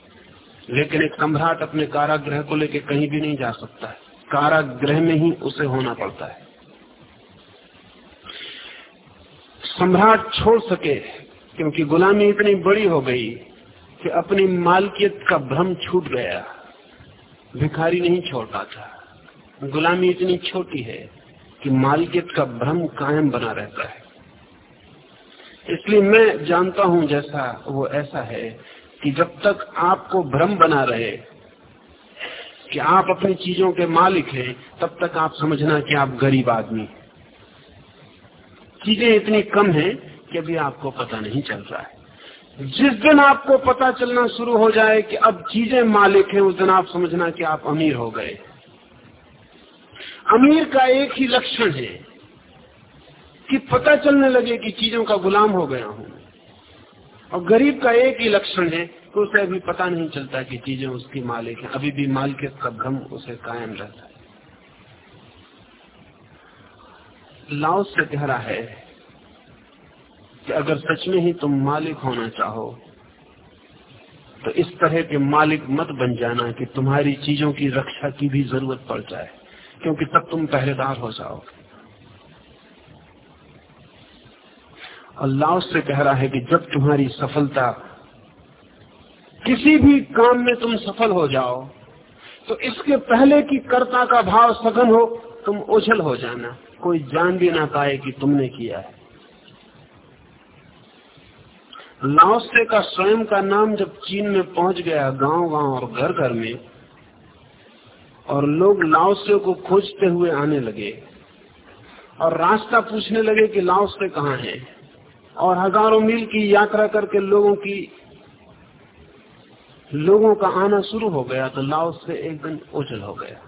लेकिन एक सम्राट अपने कारागृह को लेकर कहीं भी नहीं जा सकता है। कारागृह में ही उसे होना पड़ता है। सम्राट छोड़ सके, क्योंकि गुलामी इतनी बड़ी हो गई कि अपनी मालकियत का भ्रम छूट गया। भिखारी नहीं छोड़ पाता। गुलामी इतनी छोटी है कि मालिकियत का भ्रम कायम बना रहता है। इसलिए मैं जानता हूँ जैसा वो ऐसा है कि जब तक आपको भ्रम बना रहे कि आप अपनी चीज़ों के मालिक हैं, तब तक आप समझना कि आप गरीब आदमी चीज़ें इतनी कम हैं कि अभी आपको पता नहीं चल रहा है। जिस दिन आपको पता चलना शुरू हो जाए कि अब चीज़ें मालिक हैं, उस दिन आप समझना कि आप अमीर हो गए। अमीर का एक ही लक्षण है कि पता चलने लगे कि चीज़ों का गुलाम हो गया हूँ। और गरीब का एक ही लक्षण है कि उसे अभी पता नहीं चलता कि चीज़ें उसकी मालिक है। अभी भी मालिकियत का भ्रम उसे कायम रहता है। लाओ से कह रहा है कि अगर सच में ही तुम मालिक होना चाहो तो इस तरह के मालिक मत बन जाना कि तुम्हारी चीज़ों की रक्षा की भी ज़रूरत पड़ जाए। क्योंकि तब तुम पहरेदार हो जाओगे अल्लाह से कह रहा है कि जब तुम्हारी सफलता किसी भी काम में तुम सफल हो जाओ तो इसके पहले की कर्ता का भाव सघन हो, तुम ओझल हो जाना। कोई जान भी ना पाए कि तुमने किया है। लाओसे का स्वयं का नाम जब चीन में पहुँच गया गाँव गाँव और घर घर में और लोग लाओसे को खोजते हुए आने लगे और रास्ता पूछने लगे कि लाओसे कहाँ है। और हज़ारों मील की यात्रा करके लोगों की, लोगों का आना शुरू हो गया तो लाओस से एक दिन ओझल हो गया।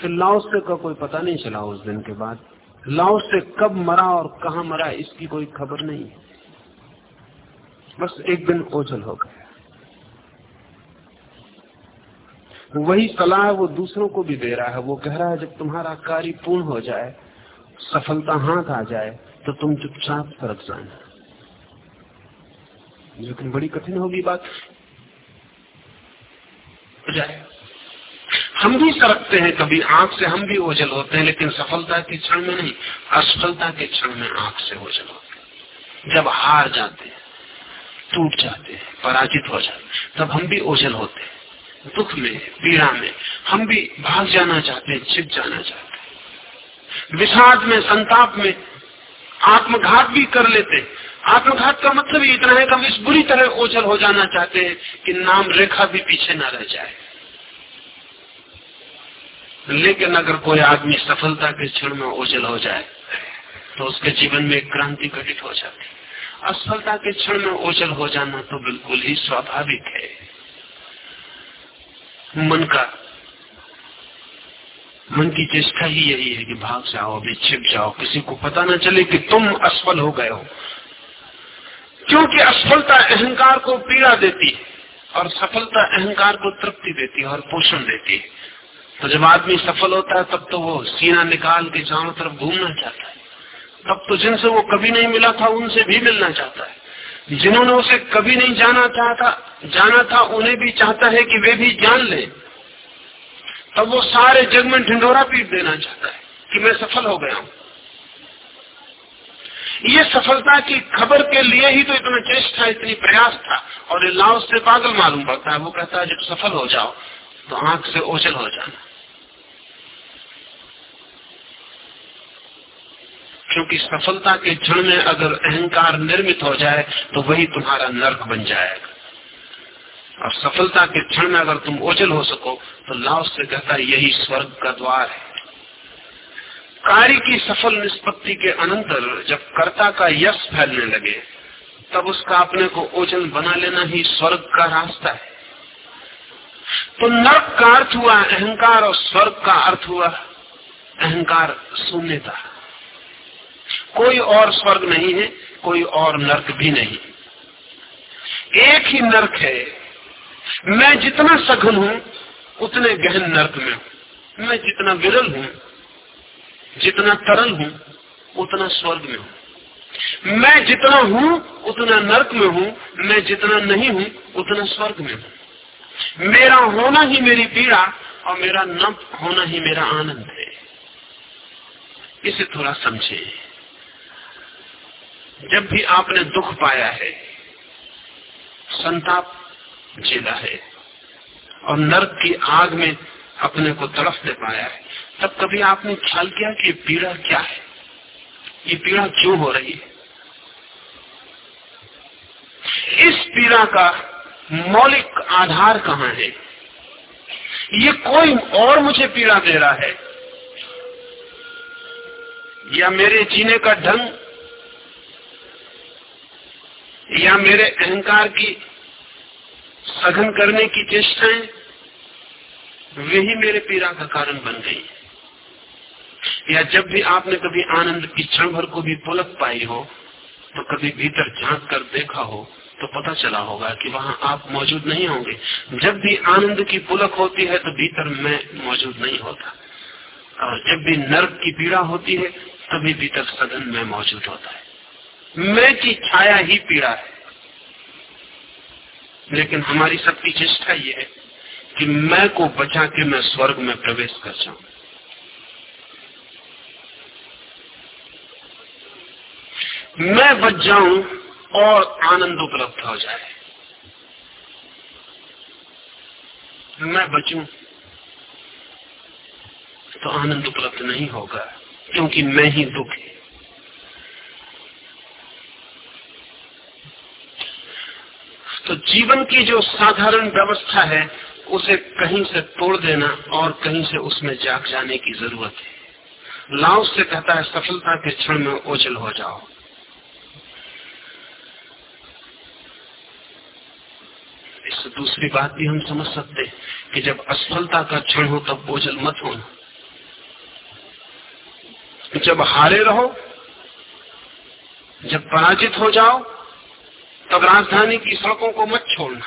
फिर लाओस से का कोई पता नहीं चला उस दिन के बाद। लाओ से कब मरा और कहा मरा इसकी कोई खबर नहीं। बस एक दिन ओझल हो गया। वही सलाह वो दूसरों को भी दे रहा है। वो कह रहा है, जब तुम्हारा कार्य पूर्ण हो जाए, सफलता हाथ आ जाए तो तुम चुपचाप सरक जाना। लेकिन बड़ी कठिन होगी बात। जाए। हम भी सरकते हैं कभी, आँख से हम भी ओझल होते हैं, लेकिन सफलता के क्षण में नहीं, असफलता के क्षण में आँख से ओझल होते हैं। जब हार जाते हैं, टूट जाते हैं, पराजित हो जाते हैं, तब हम भी ओझल होते हैं। दुख में, पीड़ा में, हम भी भाग जाना चाहते हैं, छिप जाना चाहते हैं। विषाद में, संताप में, आत्मघात भी कर लेते आत्मघात का मतलब ही इतना है कि हम इस बुरी तरह ओझल हो जाना चाहते हैं कि नाम रेखा भी पीछे न रह जाए। लेकिन अगर कोई आदमी सफलता के क्षण में ओझल हो जाए तो उसके जीवन में एक क्रांति घटित हो जाती असफलता के क्षण में ओझल हो जाना तो बिल्कुल ही स्वाभाविक है। मन का, मन की चेष्टा ही यही है कि भाग जाओ, अभी छिप जाओ, किसी को पता ना चले कि तुम असफल हो गए हो। क्योंकि असफलता अहंकार को पीड़ा देती है और सफलता अहंकार को तृप्ति देती है और पोषण देती है। तो जब आदमी सफल होता है, तब तो वो सीना निकाल के चारों तरफ़ घूमना चाहता है। तब तो जिनसे वो कभी नहीं मिला था, उनसे भी मिलना चाहता है। जिन्होंने उसे कभी नहीं जाना चाहता, जाना था, उन्हें भी चाहता है कि वे भी जान ले। तब वो सारे जग में ढिंडोरा पीट देना चाहता है कि मैं सफल हो गया हूँ। ये सफलता की खबर के लिए ही तो इतना चेष्टा इतनी प्रयास था, और ये से पागल मालूम पड़ता है। वो कहता है, जब सफल हो जाओ तो आँख से ओझल हो जाना। क्योंकि सफलता के क्षण में अगर अहंकार निर्मित हो जाए तो वही तुम्हारा नर्क बन जाएगा। और सफलता के क्षण में अगर तुम ओझल हो सको तो लाओ से कहता है, यही स्वर्ग का द्वार है। कार्य की सफल निष्पत्ति के अनंतर जब कर्ता का यश फैलने लगे, तब उसका अपने को ओझल बना लेना ही स्वर्ग का रास्ता है। तो नर्क का अर्थ हुआ अहंकार और स्वर्ग का अर्थ हुआ अहंकार शून्यता। कोई और स्वर्ग नहीं है, कोई और नर्क भी नहीं। एक ही नर्क है। मैं जितना सघन हूँ, उतने गहन नर्क में हूँ। मैं जितना विरल हूँ, जितना तरल हूँ, उतना स्वर्ग में हूँ। मैं जितना हूँ, उतना नर्क में हूँ। मैं जितना नहीं हूँ, उतना स्वर्ग में हूँ। मेरा होना ही मेरी पीड़ा और मेरा न होना ही मेरा आनंद है। इसे थोड़ा समझे। जब भी आपने दुख पाया है, संताप झेला है और नर्क की आग में अपने को तड़फते पाया है। तब कभी आपने ख्याल किया कि पीड़ा क्या है? ये पीड़ा क्यों हो रही है? इस पीड़ा का मौलिक आधार कहाँ है? ये कोई और मुझे पीड़ा दे रहा है? या मेरे जीने का ढंग या मेरे अहंकार की सघन करने की चेष्टाएँ वही मेरे पीड़ा का कारण बन गई। या जब भी आपने कभी आनंद की क्षण भर को भी पुलक पाई हो तो कभी भीतर झाँक कर देखा हो तो पता चला होगा कि वहाँ आप मौजूद नहीं होंगे। जब भी आनंद की पुलक होती है तो भीतर मैं मौजूद नहीं होता। और जब भी नर्क की पीड़ा होती है, तभी भीतर सदन में मौजूद होता है। मैं की छाया ही पीड़ा है। लेकिन हमारी सबकी चेष्टा यह है कि मैं को बचा के मैं स्वर्ग में प्रवेश कर जाऊँ। मैं बच जाऊँ और आनंद उपलब्ध हो जाए। मैं बचूं तो आनंद उपलब्ध नहीं होगा, क्योंकि मैं ही दुख है। तो जीवन की जो साधारण व्यवस्था है, उसे कहीं से तोड़ देना और कहीं से उसमें जाग जाने की ज़रूरत है। लाओ से कहता है, सफलता के क्षण में ओझल हो जाओ। इससे दूसरी बात भी हम समझ सकते हैं कि जब असफलता का क्षण हो, तब ओझल मत होना। जब हारे रहो, जब पराजित हो जाओ तब राजधानी की सड़कों को मत छोड़ना।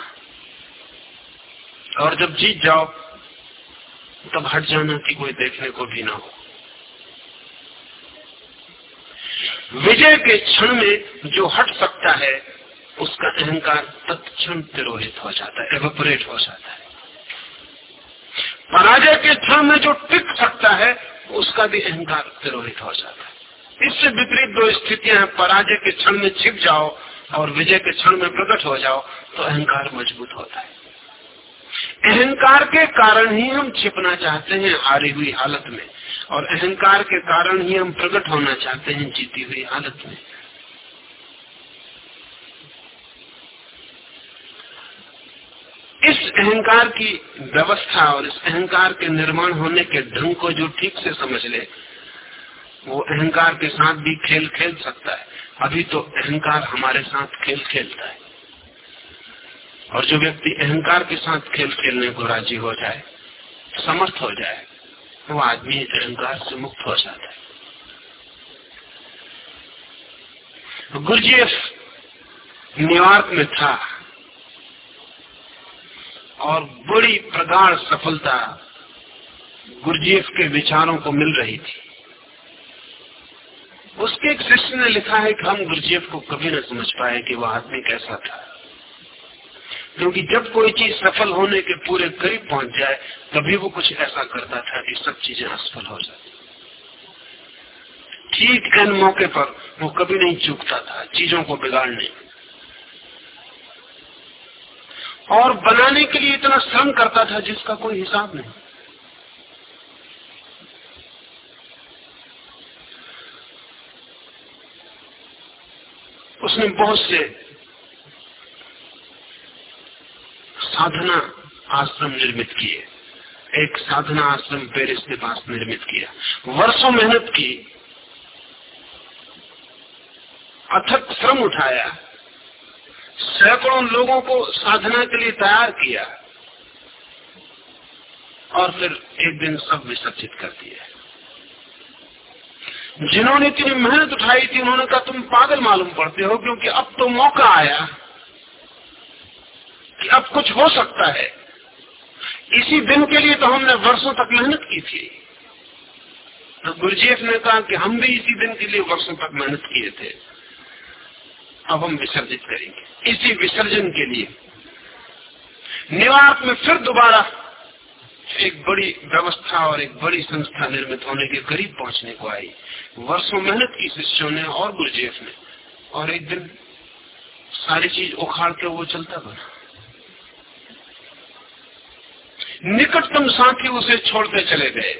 और जब जीत जाओ, तब हट जाना कि कोई देखने को भी ना हो। विजय के क्षण में जो हट सकता है, उसका अहंकार तत्क्षण तिरोहित हो जाता है एवोपरेट हो जाता है। पराजय के क्षण में जो टिक सकता है, उसका भी अहंकार तिरोहित हो जाता है। इससे विपरीत दो स्थितियाँ हैं। पराजय के क्षण में छिप जाओ और विजय के क्षण में प्रकट हो जाओ तो अहंकार मज़बूत होता है। अहंकार के कारण ही हम छिपना चाहते हैं हारी हुई हालत में, और अहंकार के कारण ही हम प्रकट होना चाहते हैं जीती हुई हालत में। इस अहंकार की व्यवस्था और इस अहंकार के निर्माण होने के ढंग को जो ठीक से समझ ले, वो अहंकार के साथ भी खेल खेल सकता है। अभी तो अहंकार हमारे साथ खेल खेलता है। और जो व्यक्ति अहंकार के साथ खेल खेलने को राज़ी हो जाए, समर्थ हो जाए, वो आदमी अहंकार से मुक्त हो जाता है। गुरजीएफ न्यूयॉर्क में था और बड़ी प्रगाढ़ सफलता गुरजीएफ के विचारों को मिल रही थी। उसके एक शिष्य ने लिखा है कि हम गुरजीएफ को कभी न समझ पाए कि वह आदमी कैसा था। क्योंकि जब कोई चीज़ सफल होने के पूरे करीब पहुँच जाए, तभी वो कुछ ऐसा करता था कि सब चीज़ें असफल हो जाती। ठीक एन मौके पर वो कभी नहीं चूकता था, चीज़ों को बिगाड़ने। और बनाने के लिए इतना श्रम करता था जिसका कोई हिसाब नहीं। उसने बहुत से साधना आश्रम निर्मित किए। एक साधना आश्रम पेरिस के पास निर्मित किया। वर्षों मेहनत की। अथक श्रम उठाया। सैकड़ों लोगों को साधना के लिए तैयार किया। और फिर एक दिन सब विसर्जित कर दिया जिन्होंने इतनी मेहनत उठाई थी, उन्होंने कहा, तुम पागल मालूम पड़ते हो, क्योंकि अब तो मौका आया कि अब कुछ हो सकता है। इसी दिन के लिए तो हमने वर्षों तक मेहनत की थी। तो गुरजेफ ने कहा कि हम भी इसी दिन के लिए वर्षों तक मेहनत किए थे। अब हम विसर्जित करेंगे। इसी विसर्जन के लिए। न्यूयॉर्क में फिर दोबारा एक बड़ी व्यवस्था और एक बड़ी संस्था निर्मित होने के करीब पहुँचने को आई। वर्षों मेहनत की शिष्यों ने और गुरजेफ ने, और एक दिन सारी चीज़ उखाड़ के वो चलता बना। निकटतम साथी उसे छोड़ते चले गए,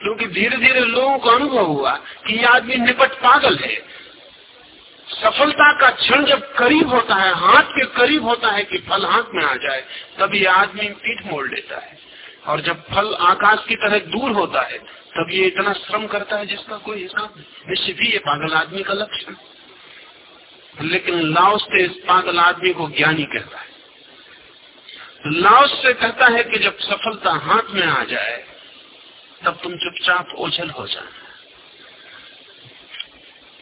क्योंकि धीरे धीरे लोगों को अनुभव हुआ कि ये आदमी निकट पागल है। सफलता का क्षण जब करीब होता है, हाथ के करीब होता है कि फल हाथ में आ जाए, तब ये आदमी पीठ मोड़ लेता है। और जब फल आकाश की तरह दूर होता है, तब ये इतना श्रम करता है जिसका कोई हिसाब निश्चित ही ये पागल आदमी का लक्षण लेकिन लाओस से इस पागल आदमी को ज्ञानी कहता है। लाओस से कहता है कि जब सफलता हाथ में आ जाए, तब तुम चुपचाप ओझल हो जाना।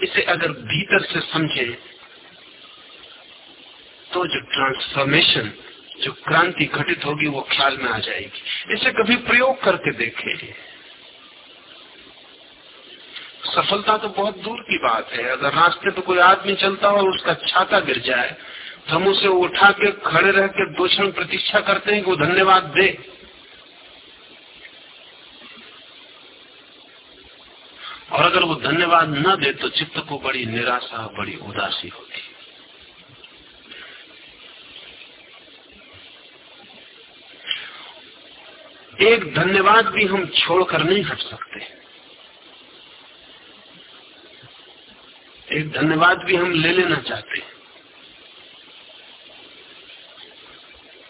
इसे अगर भीतर से समझे तो जो ट्रांसफॉर्मेशन जो क्रांति घटित होगी, वो ख्याल में आ जाएगी। इसे कभी प्रयोग करके देखे। सफलता तो बहुत दूर की बात है। अगर रास्ते पे कोई आदमी चलता हो और उसका छाता गिर जाए तो हम उसे उठा के खड़े रह के दो क्षण प्रतीक्षा करते हैं कि वो धन्यवाद दे। और अगर वो धन्यवाद न दे तो चित्त को बड़ी निराशा, बड़ी उदासी होती एक धन्यवाद भी हम छोड़कर नहीं हट सकते। एक धन्यवाद भी हम ले लेना चाहते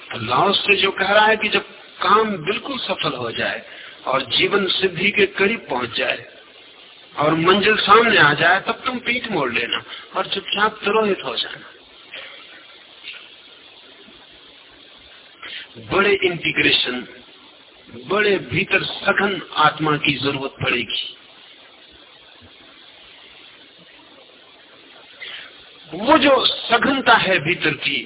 तो लाओस से जो कह रहा है कि जब काम बिल्कुल सफल हो जाए और जीवन सिद्धि के करीब पहुँच जाए और मंजिल सामने आ जाए, तब तुम पीठ मोड़ लेना और चुपचाप तुरोहित हो जाना। बड़े इंटीग्रेशन बड़े भीतर सघन आत्मा की ज़रूरत पड़ेगी। वो जो सघनता है भीतर की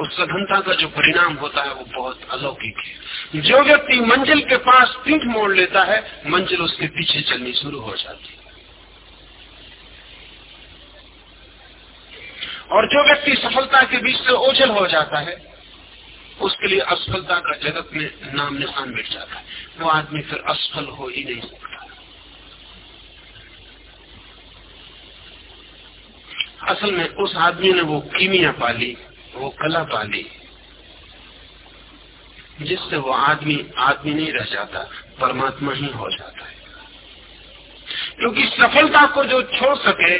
उस सघनता का जो परिणाम होता है वो बहुत अलौकिक है। जो व्यक्ति मंजिल के पास पीठ मोड़ लेता है, मंजिल उसके पीछे चलनी शुरू हो जाती है। और जो व्यक्ति सफलता के बीच से ओझल हो जाता है उसके लिए असफलता का जगत में नाम निशान मिट जाता है। वो आदमी फिर असफल हो ही नहीं सकता। असल में उस आदमी ने वो कीमिया पाली, वो कला पाली, जिससे वो आदमी आदमी नहीं रह जाता, परमात्मा ही हो जाता है। क्योंकि सफलता को जो छोड़ सके,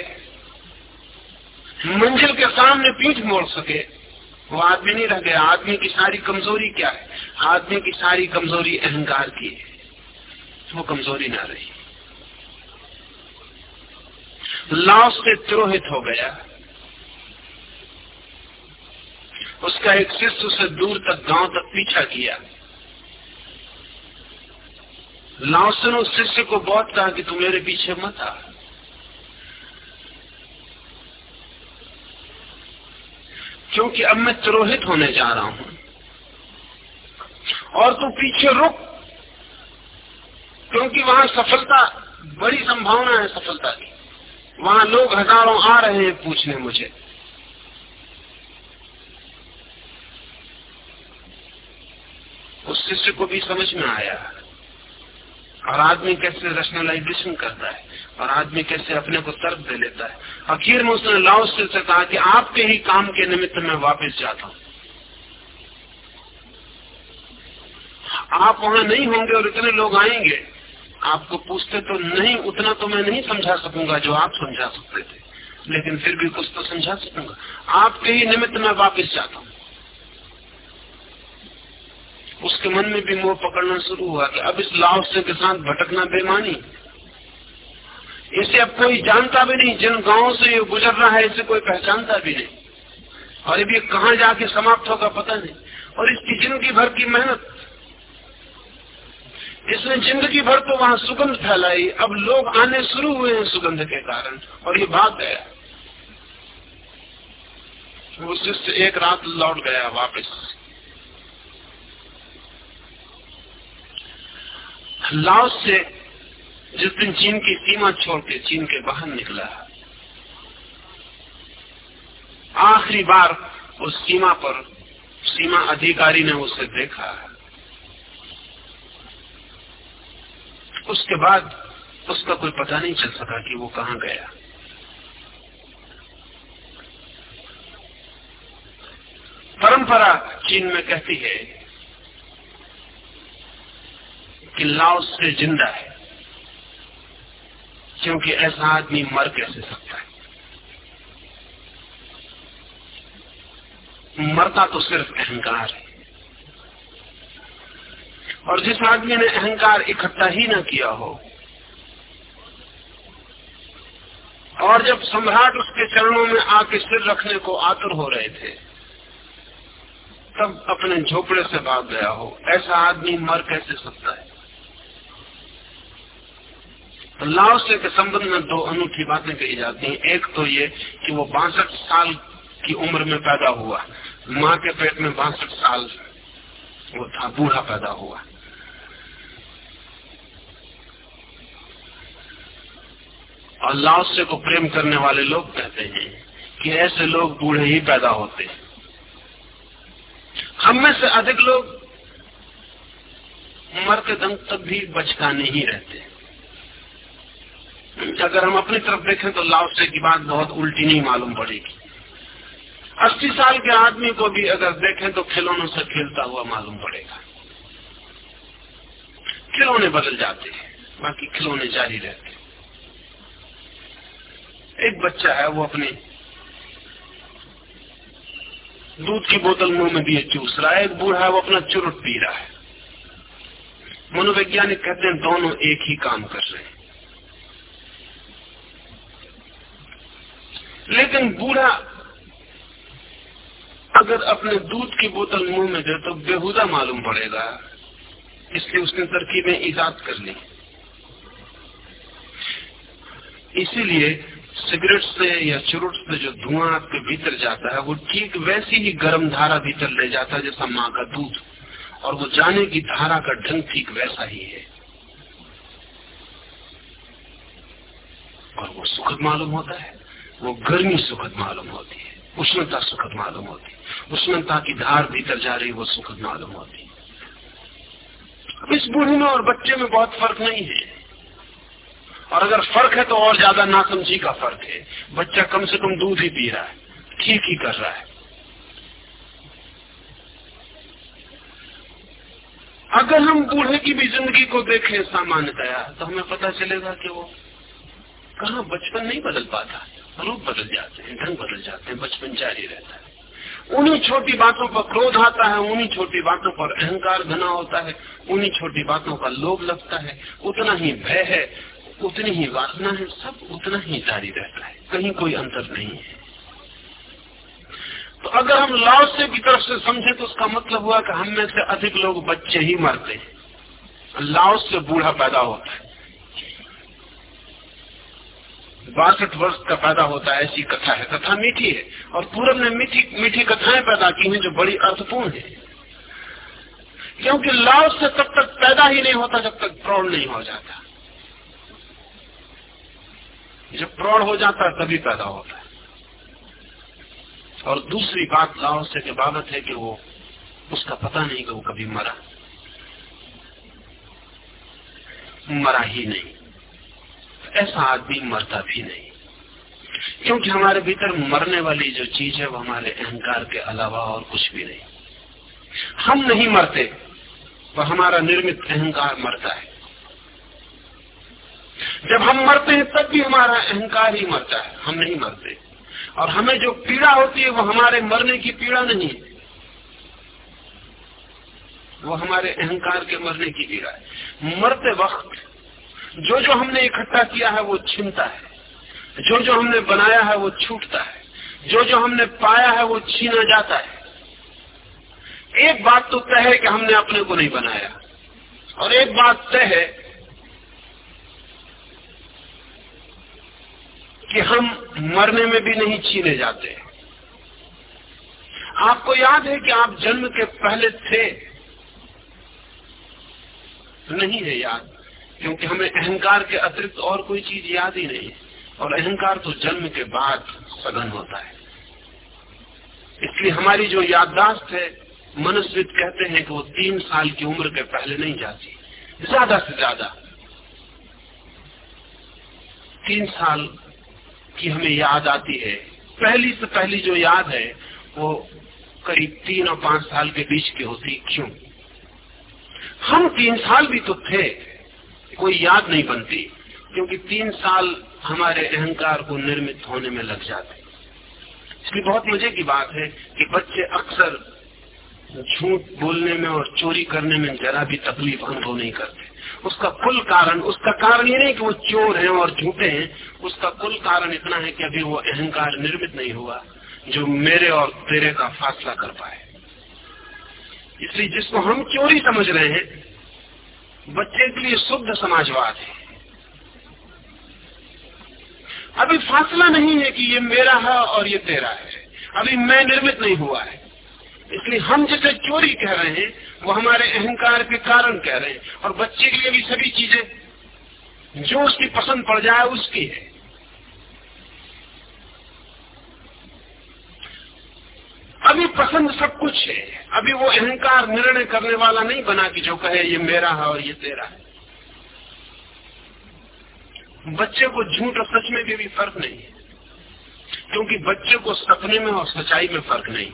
मंजिल के सामने पीठ मोड़ सके वो आदमी नहीं रह गया। आदमी की सारी कमज़ोरी क्या है? आदमी की सारी कमज़ोरी अहंकार की है। वो कमज़ोरी ना रही। लाव से त्रोहित हो गया। उसका एक शिष्य उसे दूर तक, गाँव तक पीछा किया। लाओसन उस शिष्य को बहुत कहा कि तू मेरे पीछे मत आ। क्योंकि अब मैं तुरोहित होने जा रहा हूँ। और तू पीछे रुक, क्योंकि वहाँ सफलता, बड़ी संभावना है सफलता की। वहाँ लोग हज़ारों आ रहे हैं पूछने मुझे। उस शिष्य को भी समझ में आया। और आदमी कैसे रेशनलाइजेशन करता है? और आदमी कैसे अपने को तर्क दे लेता है? आखिर में उसने लाओस से कहा कि आपके ही काम के निमित्त मैं वापस जाता हूँ। आप वहाँ नहीं होंगे और इतने लोग आएँगे, आपको पूछते तो नहीं, उतना तो मैं नहीं समझा सकूँगा जो आप समझा सकते थे। लेकिन फिर भी कुछ तो समझा सकूँगा। आपके ही निमित्त मैं वापस जाता हूँ। उसके मन में भी मोह पकड़ना शुरू हुआ कि अब इस लाभ से के साथ भटकना बेमानी। इसे अब कोई जानता भी नहीं, जिन गाँवों से ये गुजर रहा है, इसे कोई पहचानता भी नहीं। और अब ये कहा जाके समाप्त होगा पता नहीं। और इसकी ज़िंदगी भर की मेहनत। इसने ज़िंदगी भर तो वहाँ सुगंध फैलाई। अब लोग आने शुरू हुए हैं सुगंध के कारण, और ये भाग गया। वो शिष्य एक रात लौट गया वापस। लाओस से जिस दिन चीन की सीमा छोड़ के चीन के बाहर निकला आखिरी बार उस सीमा पर सीमा अधिकारी ने उसे देखा उसके बाद उसका कोई पता नहीं चल सका कि वो कहा गया। परंपरा चीन में कहती है कि लाओस से ज़िंदा है। क्योंकि ऐसा आदमी मर कैसे सकता है? मरता तो सिर्फ़ अहंकार है। और जिस आदमी ने अहंकार इकट्ठा ही ना किया हो, और जब सम्राट उसके चरणों में आके सिर रखने को आतुर हो रहे थे, तब अपने झोपड़े से भाग गया हो। ऐसा आदमी मर कैसे सकता है? लाओसे के संबंध में दो अनूठी बातें कही जाती हैं। एक तो ये कि वो बासठ साल की उम्र में पैदा हुआ। माँ के पेट में बासठ साल वो था, बूढ़ा पैदा हुआ। और लाओसे को प्रेम करने वाले लोग कहते हैं कि ऐसे लोग बूढ़े ही पैदा होते हम में से अधिक लोग मर के दम तक भी बचकाने ही रहते। अगर हम अपनी तरफ़ देखें तो लाओसे की बात बहुत उल्टी नहीं मालूम पड़ेगी। अस्सी साल के आदमी को भी अगर देखें तो खिलौनों से खेलता हुआ मालूम पड़ेगा। खिलौने बदल जाते हैं, बाकी खिलौने जारी रहते हैं। एक बच्चा है, वो अपने दूध की बोतल मुँह में दिए चूस रहा है, एक बूढ़ा है, वो अपना चुरुट पी रहा है। मनोवैज्ञानिक कहते हैं, दोनों एक ही काम कर रहे हैं। लेकिन बूढ़ा अगर अपने दूध की बोतल मुँह में दे तो बेहुदा मालूम पड़ेगा इसलिए उसने तरकी में ईजाद कर ली। इसीलिए सिगरेट से या चुरुट से जो धुआँ आपके भीतर जाता है, वो ठीक वैसी ही गर्म धारा भीतर ले जाता है जैसा माँ का दूध। और वो जाने की धारा का ढंग ठीक वैसा ही है। और वो सुखद मालूम होता है। वो गर्मी सुखद मालूम होती है, उष्णता सुखद मालूम होती है, उष्णता की धार भीतर जा रही वो सुखद मालूम होती है। इस बूढ़े में और बच्चे में बहुत फ़र्क नहीं है। और अगर फ़र्क है तो और ज़्यादा नासमझी का फ़र्क है। बच्चा कम से कम दूध ही पी रहा है, ठीक ही कर रहा है। अगर हम बूढ़े की भी ज़िंदगी को देखें सामान्यतया तो हमें पता चलेगा कि वो कहा बचपन नहीं बदल पाता। रूप बदल जाते हैं, ढंग बदल जाते हैं, बचपन जारी रहता है। उन्हीं छोटी बातों पर क्रोध आता है, उन्हीं छोटी बातों पर अहंकार घना होता है, उन्हीं छोटी बातों का लोभ लगता है। उतना ही भय है, उतनी ही वासना है, सब उतना ही जारी रहता है। कहीं कोई अंतर नहीं है। तो अगर हम लाओसे की तरफ़ से समझे तो उसका मतलब हुआ कि हम में से अधिक लोग बच्चे ही मरते हैं। लाओस से बूढ़ा पैदा होता है। बासठ वर्ष का पैदा होता है, ऐसी कथा है। कथा मीठी है। और पूरब ने मीठी मीठी कथाएँ पैदा की हैं जो बड़ी अर्थपूर्ण है। क्योंकि लाओस से तब तक पैदा ही नहीं होता जब तक प्रौढ़ नहीं हो जाता। जब प्रौढ़ हो जाता है, तभी पैदा होता है। और दूसरी बात लाव से के बाबत है कि वो, उसका पता नहीं कि वो कभी मरा। मरा ही नहीं। ऐसा आदमी मरता भी नहीं। क्योंकि हमारे भीतर मरने वाली जो चीज़ है, वो हमारे अहंकार के अलावा और कुछ भी नहीं। हम नहीं मरते तो हमारा निर्मित अहंकार मरता है। जब हम मरते हैं, तब भी हमारा अहंकार ही मरता है। हम नहीं मरते। और हमें जो पीड़ा होती है, वो हमारे मरने की पीड़ा नहीं है। वो हमारे अहंकार के मरने की पीड़ा है। मरते वक्त जो जो हमने इकट्ठा किया है वो छिनता है। जो जो हमने बनाया है वो छूटता है। जो जो हमने पाया है वो छीना जाता है। एक बात तो तय है कि हमने अपने को नहीं बनाया। और एक बात तय है कि हम मरने में भी नहीं छीने जाते। आपको याद है कि आप जन्म के पहले थे? नहीं है याद। क्योंकि हमें अहंकार के अतिरिक्त और कोई चीज़ याद ही नहीं। और अहंकार तो जन्म के बाद सघन होता है। इसलिए हमारी जो याददाश्त है, मनुष्यविद कहते हैं कि वो तीन साल की उम्र के पहले नहीं जाती। ज़्यादा से ज़्यादा। तीन साल की हमें याद आती है। पहली से पहली जो याद है, वो करीब तीन और पाँच साल के बीच की होती। क्यों? हम तीन साल भी तो थे। कोई याद नहीं बनती, क्योंकि तीन साल हमारे अहंकार को निर्मित होने में लग जाते इसलिए बहुत मज़े की बात है कि बच्चे अक्सर झूठ बोलने में और चोरी करने में जरा भी तकलीफ़ अनुभव नहीं करते। उसका कुल कारण, उसका कारण ये नहीं कि वो चोर हैं और झूठे हैं, उसका कुल कारण इतना है कि अभी वो अहंकार निर्मित नहीं हुआ, जो मेरे और तेरे का फासला कर पाए। इसलिए जिसको हम चोरी समझ रहे हैं बच्चे के लिए शुद्ध समाजवाद है। अभी फासला नहीं है कि ये मेरा है और ये तेरा है। अभी मैं निर्मित नहीं हुआ है। इसलिए हम जिसे चोरी कह रहे हैं, वो हमारे अहंकार के कारण कह रहे हैं। और बच्चे के लिए भी सभी चीज़ें, जो उसकी पसंद पड़ जाए, उसकी है। अभी पसंद सब कुछ है। अभी वो अहंकार निर्णय करने वाला नहीं बना कि जो कहे ये मेरा है और ये तेरा है. बच्चे को झूठ और सच में भी, भी फ़र्क नहीं है। क्योंकि बच्चे को सपने में और सच्चाई में फ़र्क नहीं।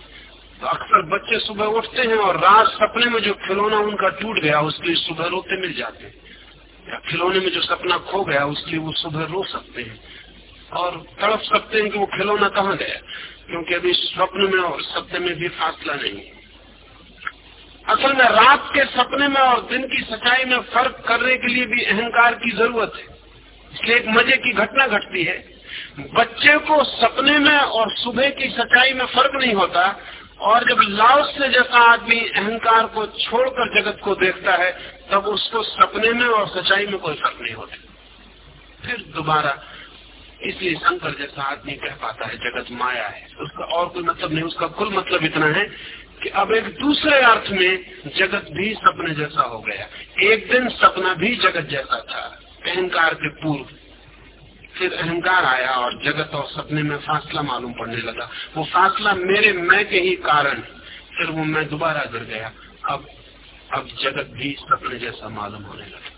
तो अक्सर बच्चे सुबह उठते हैं और रात सपने में जो खिलौना उनका टूट गया उसके लिए सुबह रोते मिल जाते हैं। या खिलौने में जो सपना खो गया उसके लिए वो सुबह रो सकते हैं। और तड़प सकते हैं कि वो खिलौना कहाँ गया? क्योंकि अभी स्वप्न में और सपने में भी फासला नहीं है। असल में रात के सपने में और दिन की सच्चाई में फ़र्क करने के लिए भी अहंकार की ज़रूरत है। इसलिए एक मज़े की घटना घटती है। बच्चे को सपने में और सुबह की सच्चाई में फ़र्क नहीं होता और जब लाओस से जैसा आदमी अहंकार को छोड़कर जगत को देखता है, तब उसको सपने में और सच्चाई में कोई फ़र्क नहीं होता। फिर दोबारा इसलिए शंकर जैसा आदमी कह पाता है, जगत माया है। उसका और कोई मतलब नहीं, उसका कुल मतलब इतना है कि अब एक दूसरे अर्थ में जगत भी सपने जैसा हो गया। एक दिन सपना भी जगत जैसा था। अहंकार के पूर्व फिर अहंकार आया और जगत और सपने में फासला मालूम पड़ने लगा। वो फासला मेरे मैं के ही कारण। फिर वो मैं दोबारा गिर गया। अब अब जगत भी सपने जैसा मालूम होने लगा।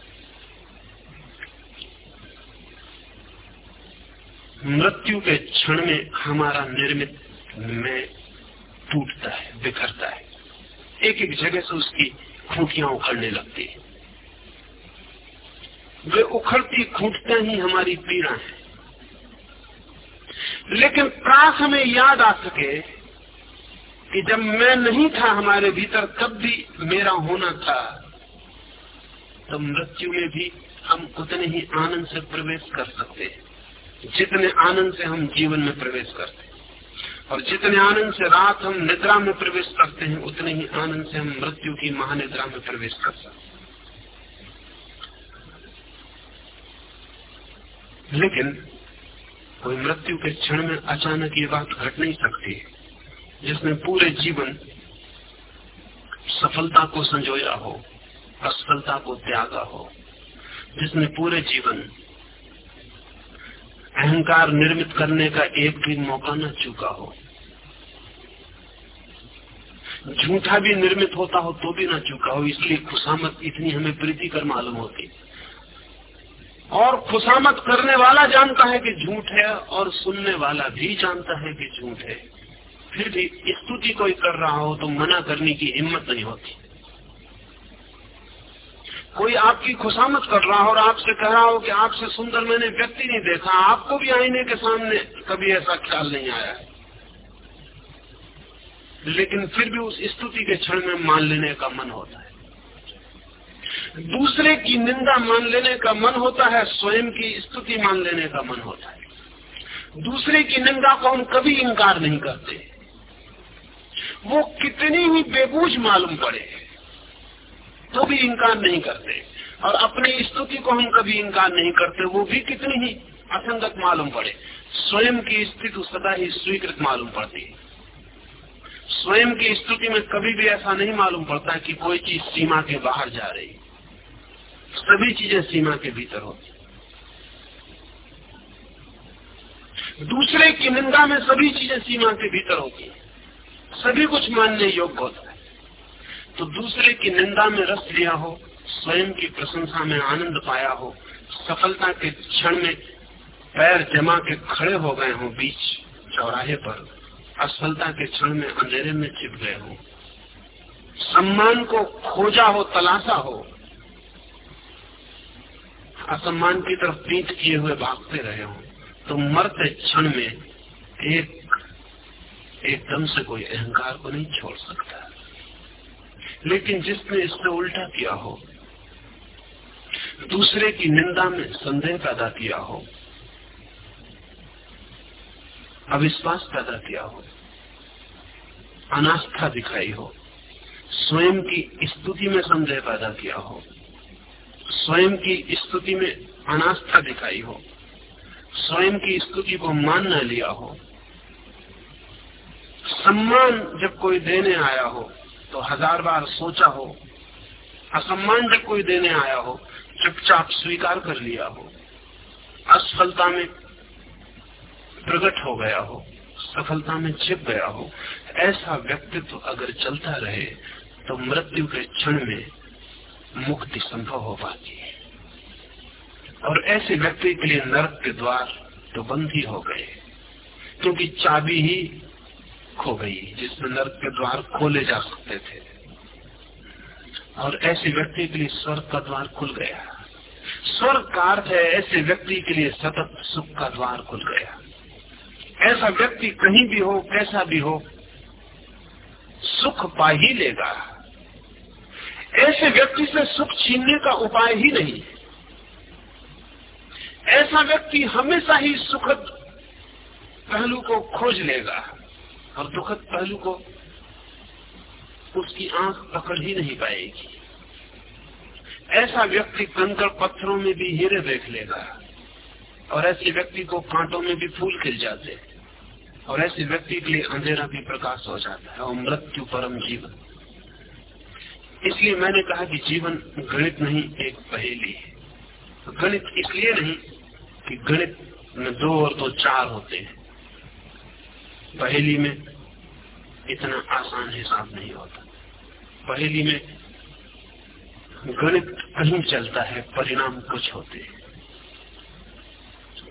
मृत्यु के क्षण में हमारा निर्मित मैं टूटता है, बिखरता है। एक एक जगह से उसकी खूंटियाँ उखड़ने लगती है। वे उखड़ती खूंटते ही हमारी पीड़ा है। लेकिन प्रास हमें याद आ सके कि जब मैं नहीं था हमारे भीतर, तब भी मेरा होना था। तो मृत्यु में भी हम उतने ही आनंद से प्रवेश कर सकते हैं, जितने आनंद से हम जीवन में प्रवेश करते और जितने आनंद से रात हम निद्रा में प्रवेश करते हैं, उतने ही आनंद से हम मृत्यु की महानिद्रा में प्रवेश कर सकते लेकिन कोई मृत्यु के क्षण में अचानक ये बात घट नहीं सकती, जिसने पूरे जीवन सफलता को संजोया हो, असफलता को त्यागा हो, जिसने पूरे जीवन अहंकार निर्मित करने का एक भी मौका न चुका हो। झूठा भी निर्मित होता हो तो भी न चुका हो, इसलिए खुशामत इतनी हमें प्रीति कर मालूम होती। और खुशामत करने वाला जानता है कि झूठ है, और सुनने वाला भी जानता है कि झूठ है। फिर भी स्तुति कोई कर रहा हो तो मना करने की हिम्मत नहीं होती। कोई आपकी खुशामत कर रहा हो और आपसे कह रहा हो कि आपसे सुंदर मैंने व्यक्ति नहीं देखा, आपको भी आईने के सामने कभी ऐसा ख्याल नहीं आया। लेकिन फिर भी उस स्तुति के क्षण में मान लेने का मन होता है। दूसरे की निंदा मान लेने का मन होता है, स्वयं की स्तुति मान लेने का मन होता है। दूसरे की निंदा को हम कभी इंकार नहीं करते। वो कितनी ही बेबूझ मालूम पड़े। तो भी इंकार नहीं करते। और अपनी स्तुति को हम कभी इंकार नहीं करते, वो भी कितनी ही असंगत मालूम पड़े। स्वयं की स्थिति सदा ही स्वीकृत मालूम पड़ती है। स्वयं की स्तुति में कभी भी ऐसा नहीं मालूम पड़ता कि कोई चीज़ सीमा के बाहर जा रही। सभी चीज़ें सीमा के भीतर होती। दूसरे की निंदा में सभी चीज़ें सीमा के भीतर होती। सभी कुछ मानने योग्य होता। तो दूसरे की निंदा में रस लिया हो, स्वयं की प्रशंसा में आनंद पाया हो, सफलता के क्षण में पैर जमा के खड़े हो गए हो, बीच चौराहे पर असफलता के क्षण में अंधेरे में छिप गए हो। सम्मान को खोजा हो, तलाशा हो, असम्मान की तरफ़ पीठ किए हुए भागते रहे हो तो मरते क्षण में एक, एकदम से कोई अहंकार को नहीं छोड़ सकता। लेकिन जिसने इससे उल्टा किया हो, दूसरे की निंदा में संदेह पैदा किया हो, अविश्वास पैदा किया हो, अनास्था दिखाई हो, स्वयं की स्तुति में संदेह पैदा किया हो, स्वयं की स्तुति में अनास्था दिखाई हो, स्वयं की स्तुति को मान न लिया हो, सम्मान जब कोई देने आया हो तो हज़ार बार सोचा हो असम्मान जब कोई देने आया हो, चुपचाप स्वीकार कर लिया हो, असफलता में प्रकट हो गया हो, सफलता में छिप गया हो, ऐसा व्यक्तित्व अगर चलता रहे तो मृत्यु के क्षण में मुक्ति संभव हो पाती है। और ऐसे व्यक्ति के लिए नरक के द्वार तो बंद ही हो गए, क्योंकि चाबी ही खो गई जिसमें नर्क के द्वार खोले जा सकते थे। और ऐसे व्यक्ति के लिए स्वर्ग का द्वार खुल गया। स्वर्ग का अर्थ है ऐसे व्यक्ति के लिए सतत सुख का द्वार खुल गया। ऐसा व्यक्ति कहीं भी हो, कैसा भी हो, सुख पा ही लेगा। ऐसे व्यक्ति से सुख छीनने का उपाय ही नहीं। ऐसा व्यक्ति हमेशा ही सुखद पहलू को खोज लेगा। और दुखद पहलू को उसकी आँख पकड़ ही नहीं पाएगी। ऐसा व्यक्ति कंकड़ पत्थरों में भी हीरे देख लेगा और ऐसे व्यक्ति को कांटों में भी फूल खिल जाते और ऐसे व्यक्ति के लिए अंधेरा भी प्रकाश हो जाता है और मृत्यु परम जीवन। इसलिए मैंने कहा कि जीवन गणित नहीं, एक पहेली है। गणित इसलिए नहीं कि गणित में दो और दो चार होते हैं। पहेली में इतना आसान हिसाब नहीं होता। पहेली में गणित कहीं चलता है, परिणाम कुछ होते हैं।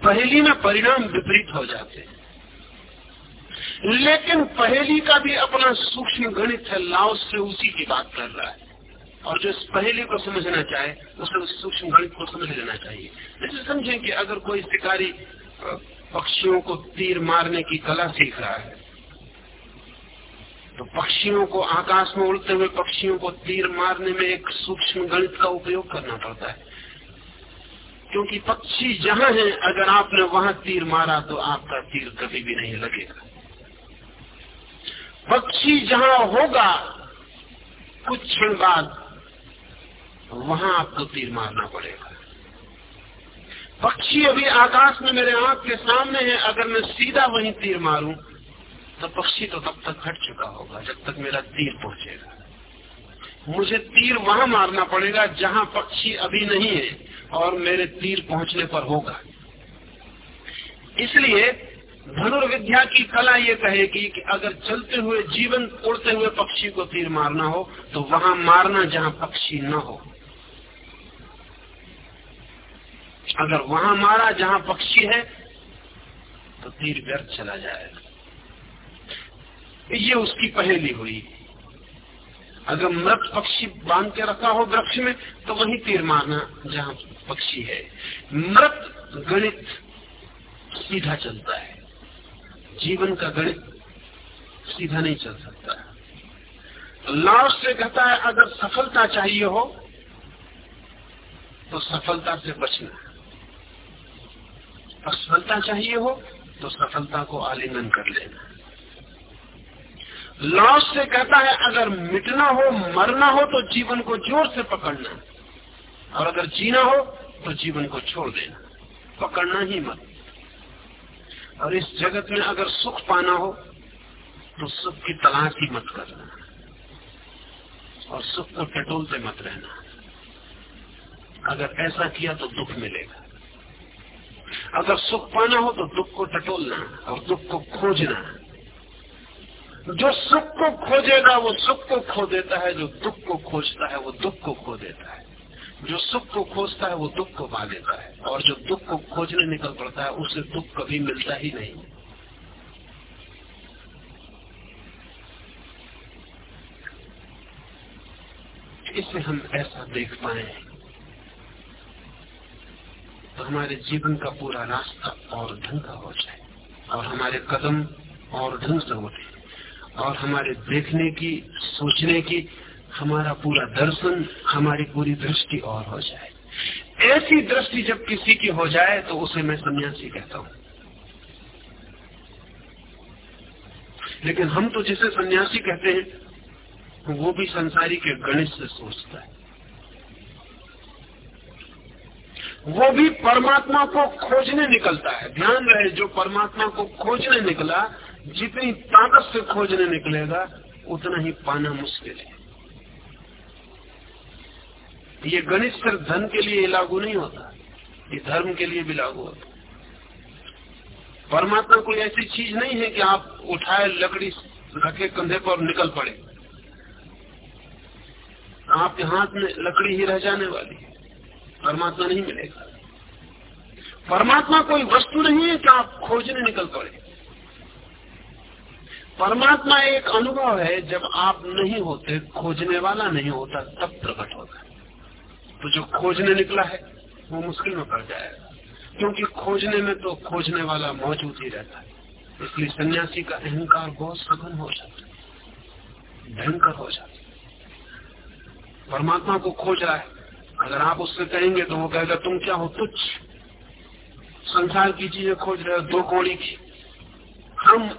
पहेली में परिणाम विपरीत हो जाते हैं। लेकिन पहेली का भी अपना सूक्ष्म गणित है लाओस से उसी की बात कर रहा है। और जो इस पहेली को समझना चाहे उसे उस सूक्ष्म गणित को समझ लेना चाहिए। जैसे समझें कि अगर कोई शिकारी पक्षियों को तीर मारने की कला सीख रहा है। तो पक्षियों को आकाश में उड़ते हुए पक्षियों को तीर मारने में एक सूक्ष्म गणित का उपयोग करना पड़ता है। क्योंकि पक्षी जहाँ है, अगर आपने वहाँ तीर मारा तो आपका तीर कभी भी नहीं लगेगा। पक्षी जहाँ होगा, कुछ क्षण बाद वहाँ आपको तीर मारना पड़ेगा। पक्षी अभी आकाश में मेरे आँख के सामने है, अगर मैं सीधा वहीं तीर मारूं तो पक्षी तो तब तक घट चुका होगा, जब तक मेरा तीर पहुंचेगा। मुझे तीर वहाँ मारना पड़ेगा जहाँ पक्षी अभी नहीं है और मेरे तीर पहुँचने पर होगा। इसलिए धनुर्विद्या की कला ये कहेगी कि अगर चलते हुए, जीवन उड़ते हुए पक्षी को तीर मारना हो तो वहाँ मारना जहाँ पक्षी न हो। अगर वहाँ मारा, जहाँ पक्षी है तो तीर व्यर्थ चला जाएगा। ये उसकी पहेली हुई। अगर मृत पक्षी बाँध के रखा हो वृक्ष में तो वही तीर मारना, जहाँ पक्षी है। मृत गणित सीधा चलता है। जीवन का गणित सीधा नहीं चल सकता। लाश से कहता है, अगर सफलता चाहिए हो तो सफलता से बचना। असफलता चाहिए हो तो सफलता को आलिंगन कर लेना। लॉस से कहता है, अगर मिटना हो, मरना हो तो जीवन को ज़ोर से पकड़ना। और अगर जीना हो तो जीवन को छोड़ देना। पकड़ना ही मत। और इस जगत में अगर सुख पाना हो तो सुख की तलाश ही मत करना। और सुख को टटोलते मत रहना। अगर ऐसा किया तो दुख मिलेगा। अगर सुख पाना हो तो दुख को टटोलना और दुख को खोजना। जो सुख को खोजेगा, वो सुख को खो देता है, जो दुख को खोजता है, वो दुख को खो देता है। जो सुख को खोजता है, वो दुख को पा लेता है। और जो दुख को खोजने निकल पड़ता है, उसे दुख कभी मिलता ही नहीं। इसे हम ऐसा देख पाए तो हमारे जीवन का पूरा रास्ता और ढंग का हो जाए, और हमारे कदम और ढंग से उठे, और हमारे देखने की, सोचने की, हमारा पूरा दर्शन, हमारी पूरी दृष्टि और हो जाए। ऐसी दृष्टि जब किसी की हो जाए तो उसे मैं सन्यासी कहता हूँ। लेकिन हम तो जिसे सन्यासी कहते हैं, वो भी संसारी के गणित से सोचता है। वो भी परमात्मा को खोजने निकलता है। ध्यान रहे, जो परमात्मा को खोजने निकला, जितनी ताकत से खोजने निकलेगा, उतना ही पाना मुश्किल है। ये गणित सिर्फ़ धन के लिए लागू नहीं होता, ये धर्म के लिए भी लागू होता परमात्मा कोई ऐसी चीज़ नहीं है कि आप उठाए, लकड़ी रखे, कंधे पर निकल पड़े। आपके हाथ में लकड़ी ही रह जाने वाली है। परमात्मा नहीं मिलेगा। परमात्मा कोई वस्तु नहीं है कि आप खोजने निकल पड़े। परमात्मा एक अनुभव है, जब आप नहीं होते, खोजने वाला नहीं होता, तब प्रकट होता है। तो जो खोजने निकला है, वो मुश्किल में पड़ जाएगा। क्योंकि खोजने में तो खोजने वाला मौजूद ही रहता है। इसलिए सन्यासी का अहंकार बहुत सघन हो जाता है। भयंकर हो जाता है। परमात्मा को खोज रहा है। अगर आप उससे कहेंगे तो वो कहेगा, तुम क्या हो? तुच्छ। संसार की चीज़ें खोज रहे हो, दो कौड़ी की। हम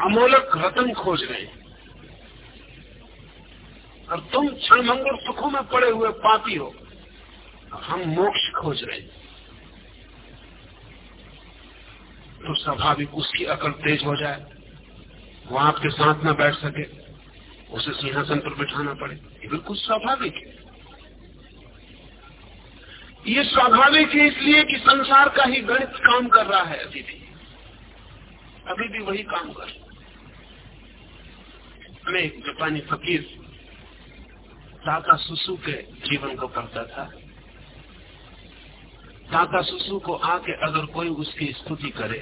अमोलक रतन खोज रहे हैं। और तुम क्षण मंगल सुखों में पड़े हुए पापी हो। हम मोक्ष खोज रहे हैं। तो स्वाभाविक उसकी अकल तेज हो जाए। वो आपके साथ न बैठ सके। उसे सिंहासन पर बिठाना पड़े। ये बिल्कुल स्वाभाविक है। ये स्वाभाविक है इसलिए कि संसार का ही गणित काम कर रहा है अभी भी। अभी भी वही काम कर मैं एक जापानी फकीर ताका सुसु के जीवन को पढ़ता था। ताका सुसु को आके अगर कोई उसकी स्तुति करे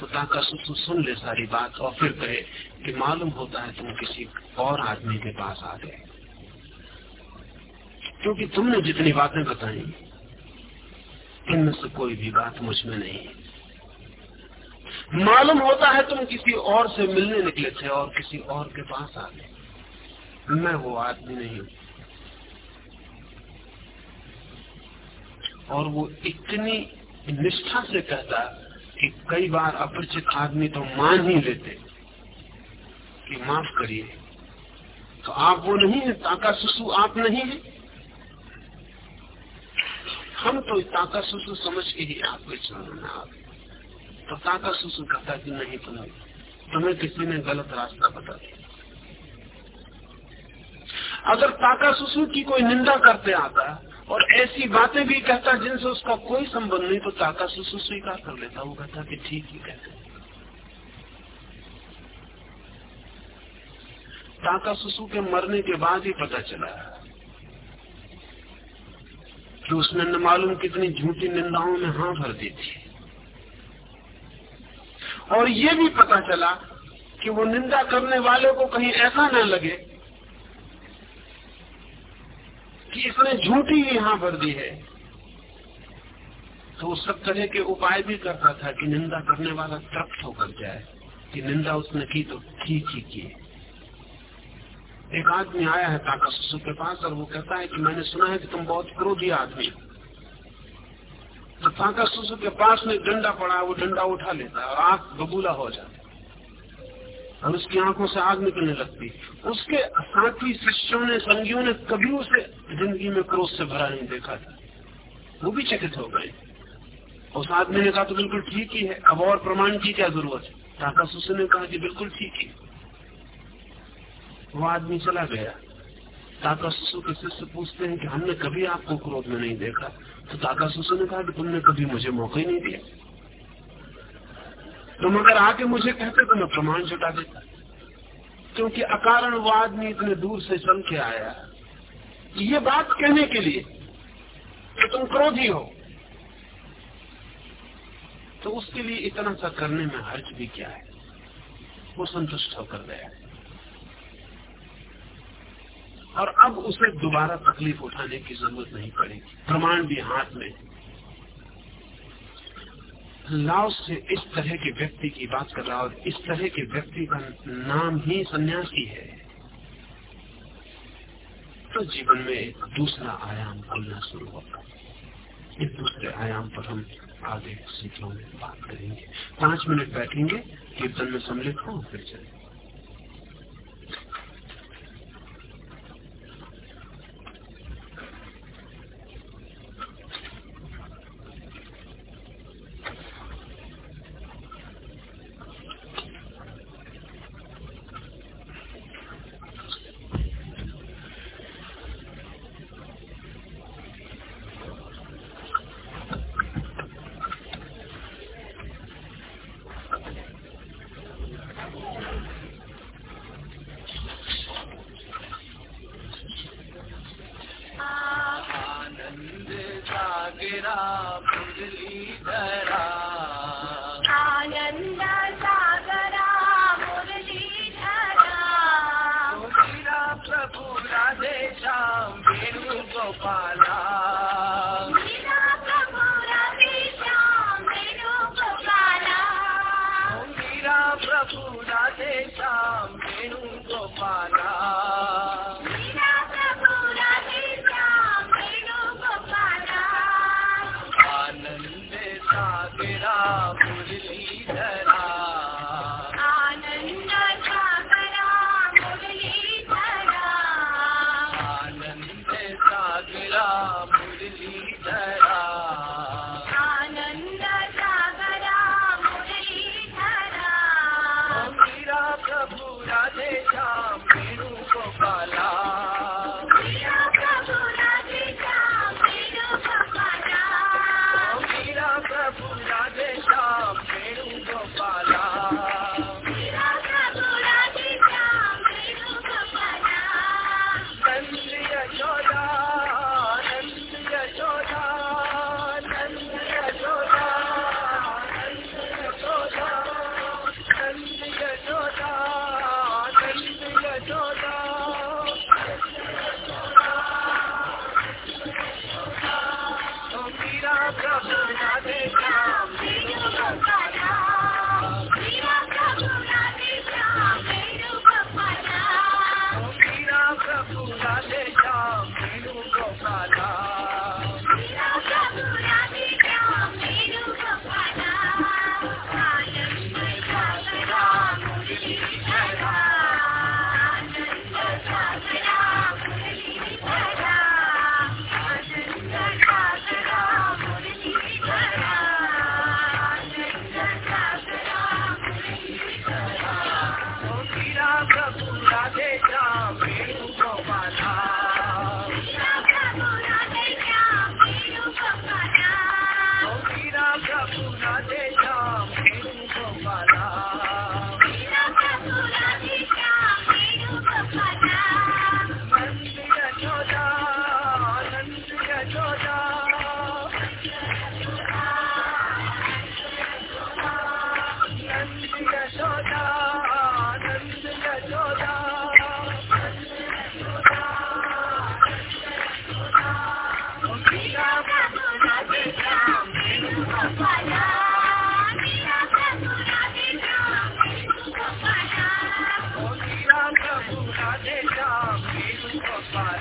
तो ताका सुसु सुन ले सारी बात और फिर कहे कि मालूम होता है तुम किसी और आदमी के पास आ गए। क्योंकि तुमने जितनी बातें बताई इनमें से कोई भी बात मुझमें नहीं मालूम होता है तुम किसी और से मिलने निकले थे और किसी और के पास आ गए। मैं वो आदमी नहीं हूँ। और वो इतनी निष्ठा से कहता कि कई बार अपरिचित आदमी तो मान ही लेते कि माफ़ करिए। तो आप वो नहीं है, ताका सुसु आप नहीं है। हम तो ताका सुसु समझ के ही आपके चरणों में आ गए। तो ताका सुसु कहता कि नहीं तुम्हें तुम्हें किसी ने गलत रास्ता बता दिया। अगर ताका सुसु की कोई निंदा करते आता और ऐसी बातें भी कहता जिनसे उसका कोई संबंध नहीं तो ताका सुसु स्वीकार कर लेता। वो कहता कि ठीक ही कहते ताका सुसु के मरने के बाद ही पता चला। कि उसने न मालूम कितनी झूठी निंदाओं में हाँ भर दी थी। और ये भी पता चला कि वो निंदा करने वाले को कहीं ऐसा न लगे कि इसने झूठी यहाँ भर दी है। तो वो सब तरह के उपाय भी करता था कि निंदा करने वाला तृप्त होकर जाए, कि निंदा उसने की तो ठीक ही की। एक आदमी आया है ताका ससुर के पास और वो कहता है कि मैंने सुना है कि तुम बहुत क्रोधी आदमी तो ताका ससुर के पास में डंडा पड़ा है वो डंडा उठा लेता है और आँख बबूला हो जाता और उसकी आँखों से आग निकलने लगती उसके साथी, शिष्यों ने, संगियों ने कभी उसे ज़िंदगी में क्रोध से भरा नहीं देखा था। वो भी चकित हो गए। उस आदमी ने कहा तो बिल्कुल ठीक ही है। अब और प्रमाण की क्या ज़रूरत है? ताका सुसु ने कहा कि बिल्कुल ठीक ही। वो आदमी चला गया। ताका सुसु के शिष्य पूछते हैं कि हमने कभी आपको क्रोध में नहीं देखा? तो ताका सुसु ने कहा कि तुमने कभी मुझे मौका ही नहीं दिया। तुम अगर आके मुझे कहते तो मैं प्रमाण जुटा देता। क्योंकि अकारण वो आदमी इतने दूर से चल के आया ये बात कहने के लिए कि तुम क्रोधी हो। तो उसके लिए इतना सा करने में हर्ज भी क्या है? वो संतुष्ट होकर गया। और अब उसे दोबारा तकलीफ़ उठाने की ज़रूरत नहीं पड़ेगी प्रमाण भी हाथ में लाओ से इस तरह के व्यक्ति की बात कर रहा और इस तरह के व्यक्ति का नाम ही सन्यासी है। तो जीवन में एक दूसरा आयाम खुलना शुरू होगा इस दूसरे आयाम पर हम आगे सीखों में बात करेंगे। पाँच मिनट बैठेंगे, कीर्तन में सम्मिलित हो, फिर चले Shakira.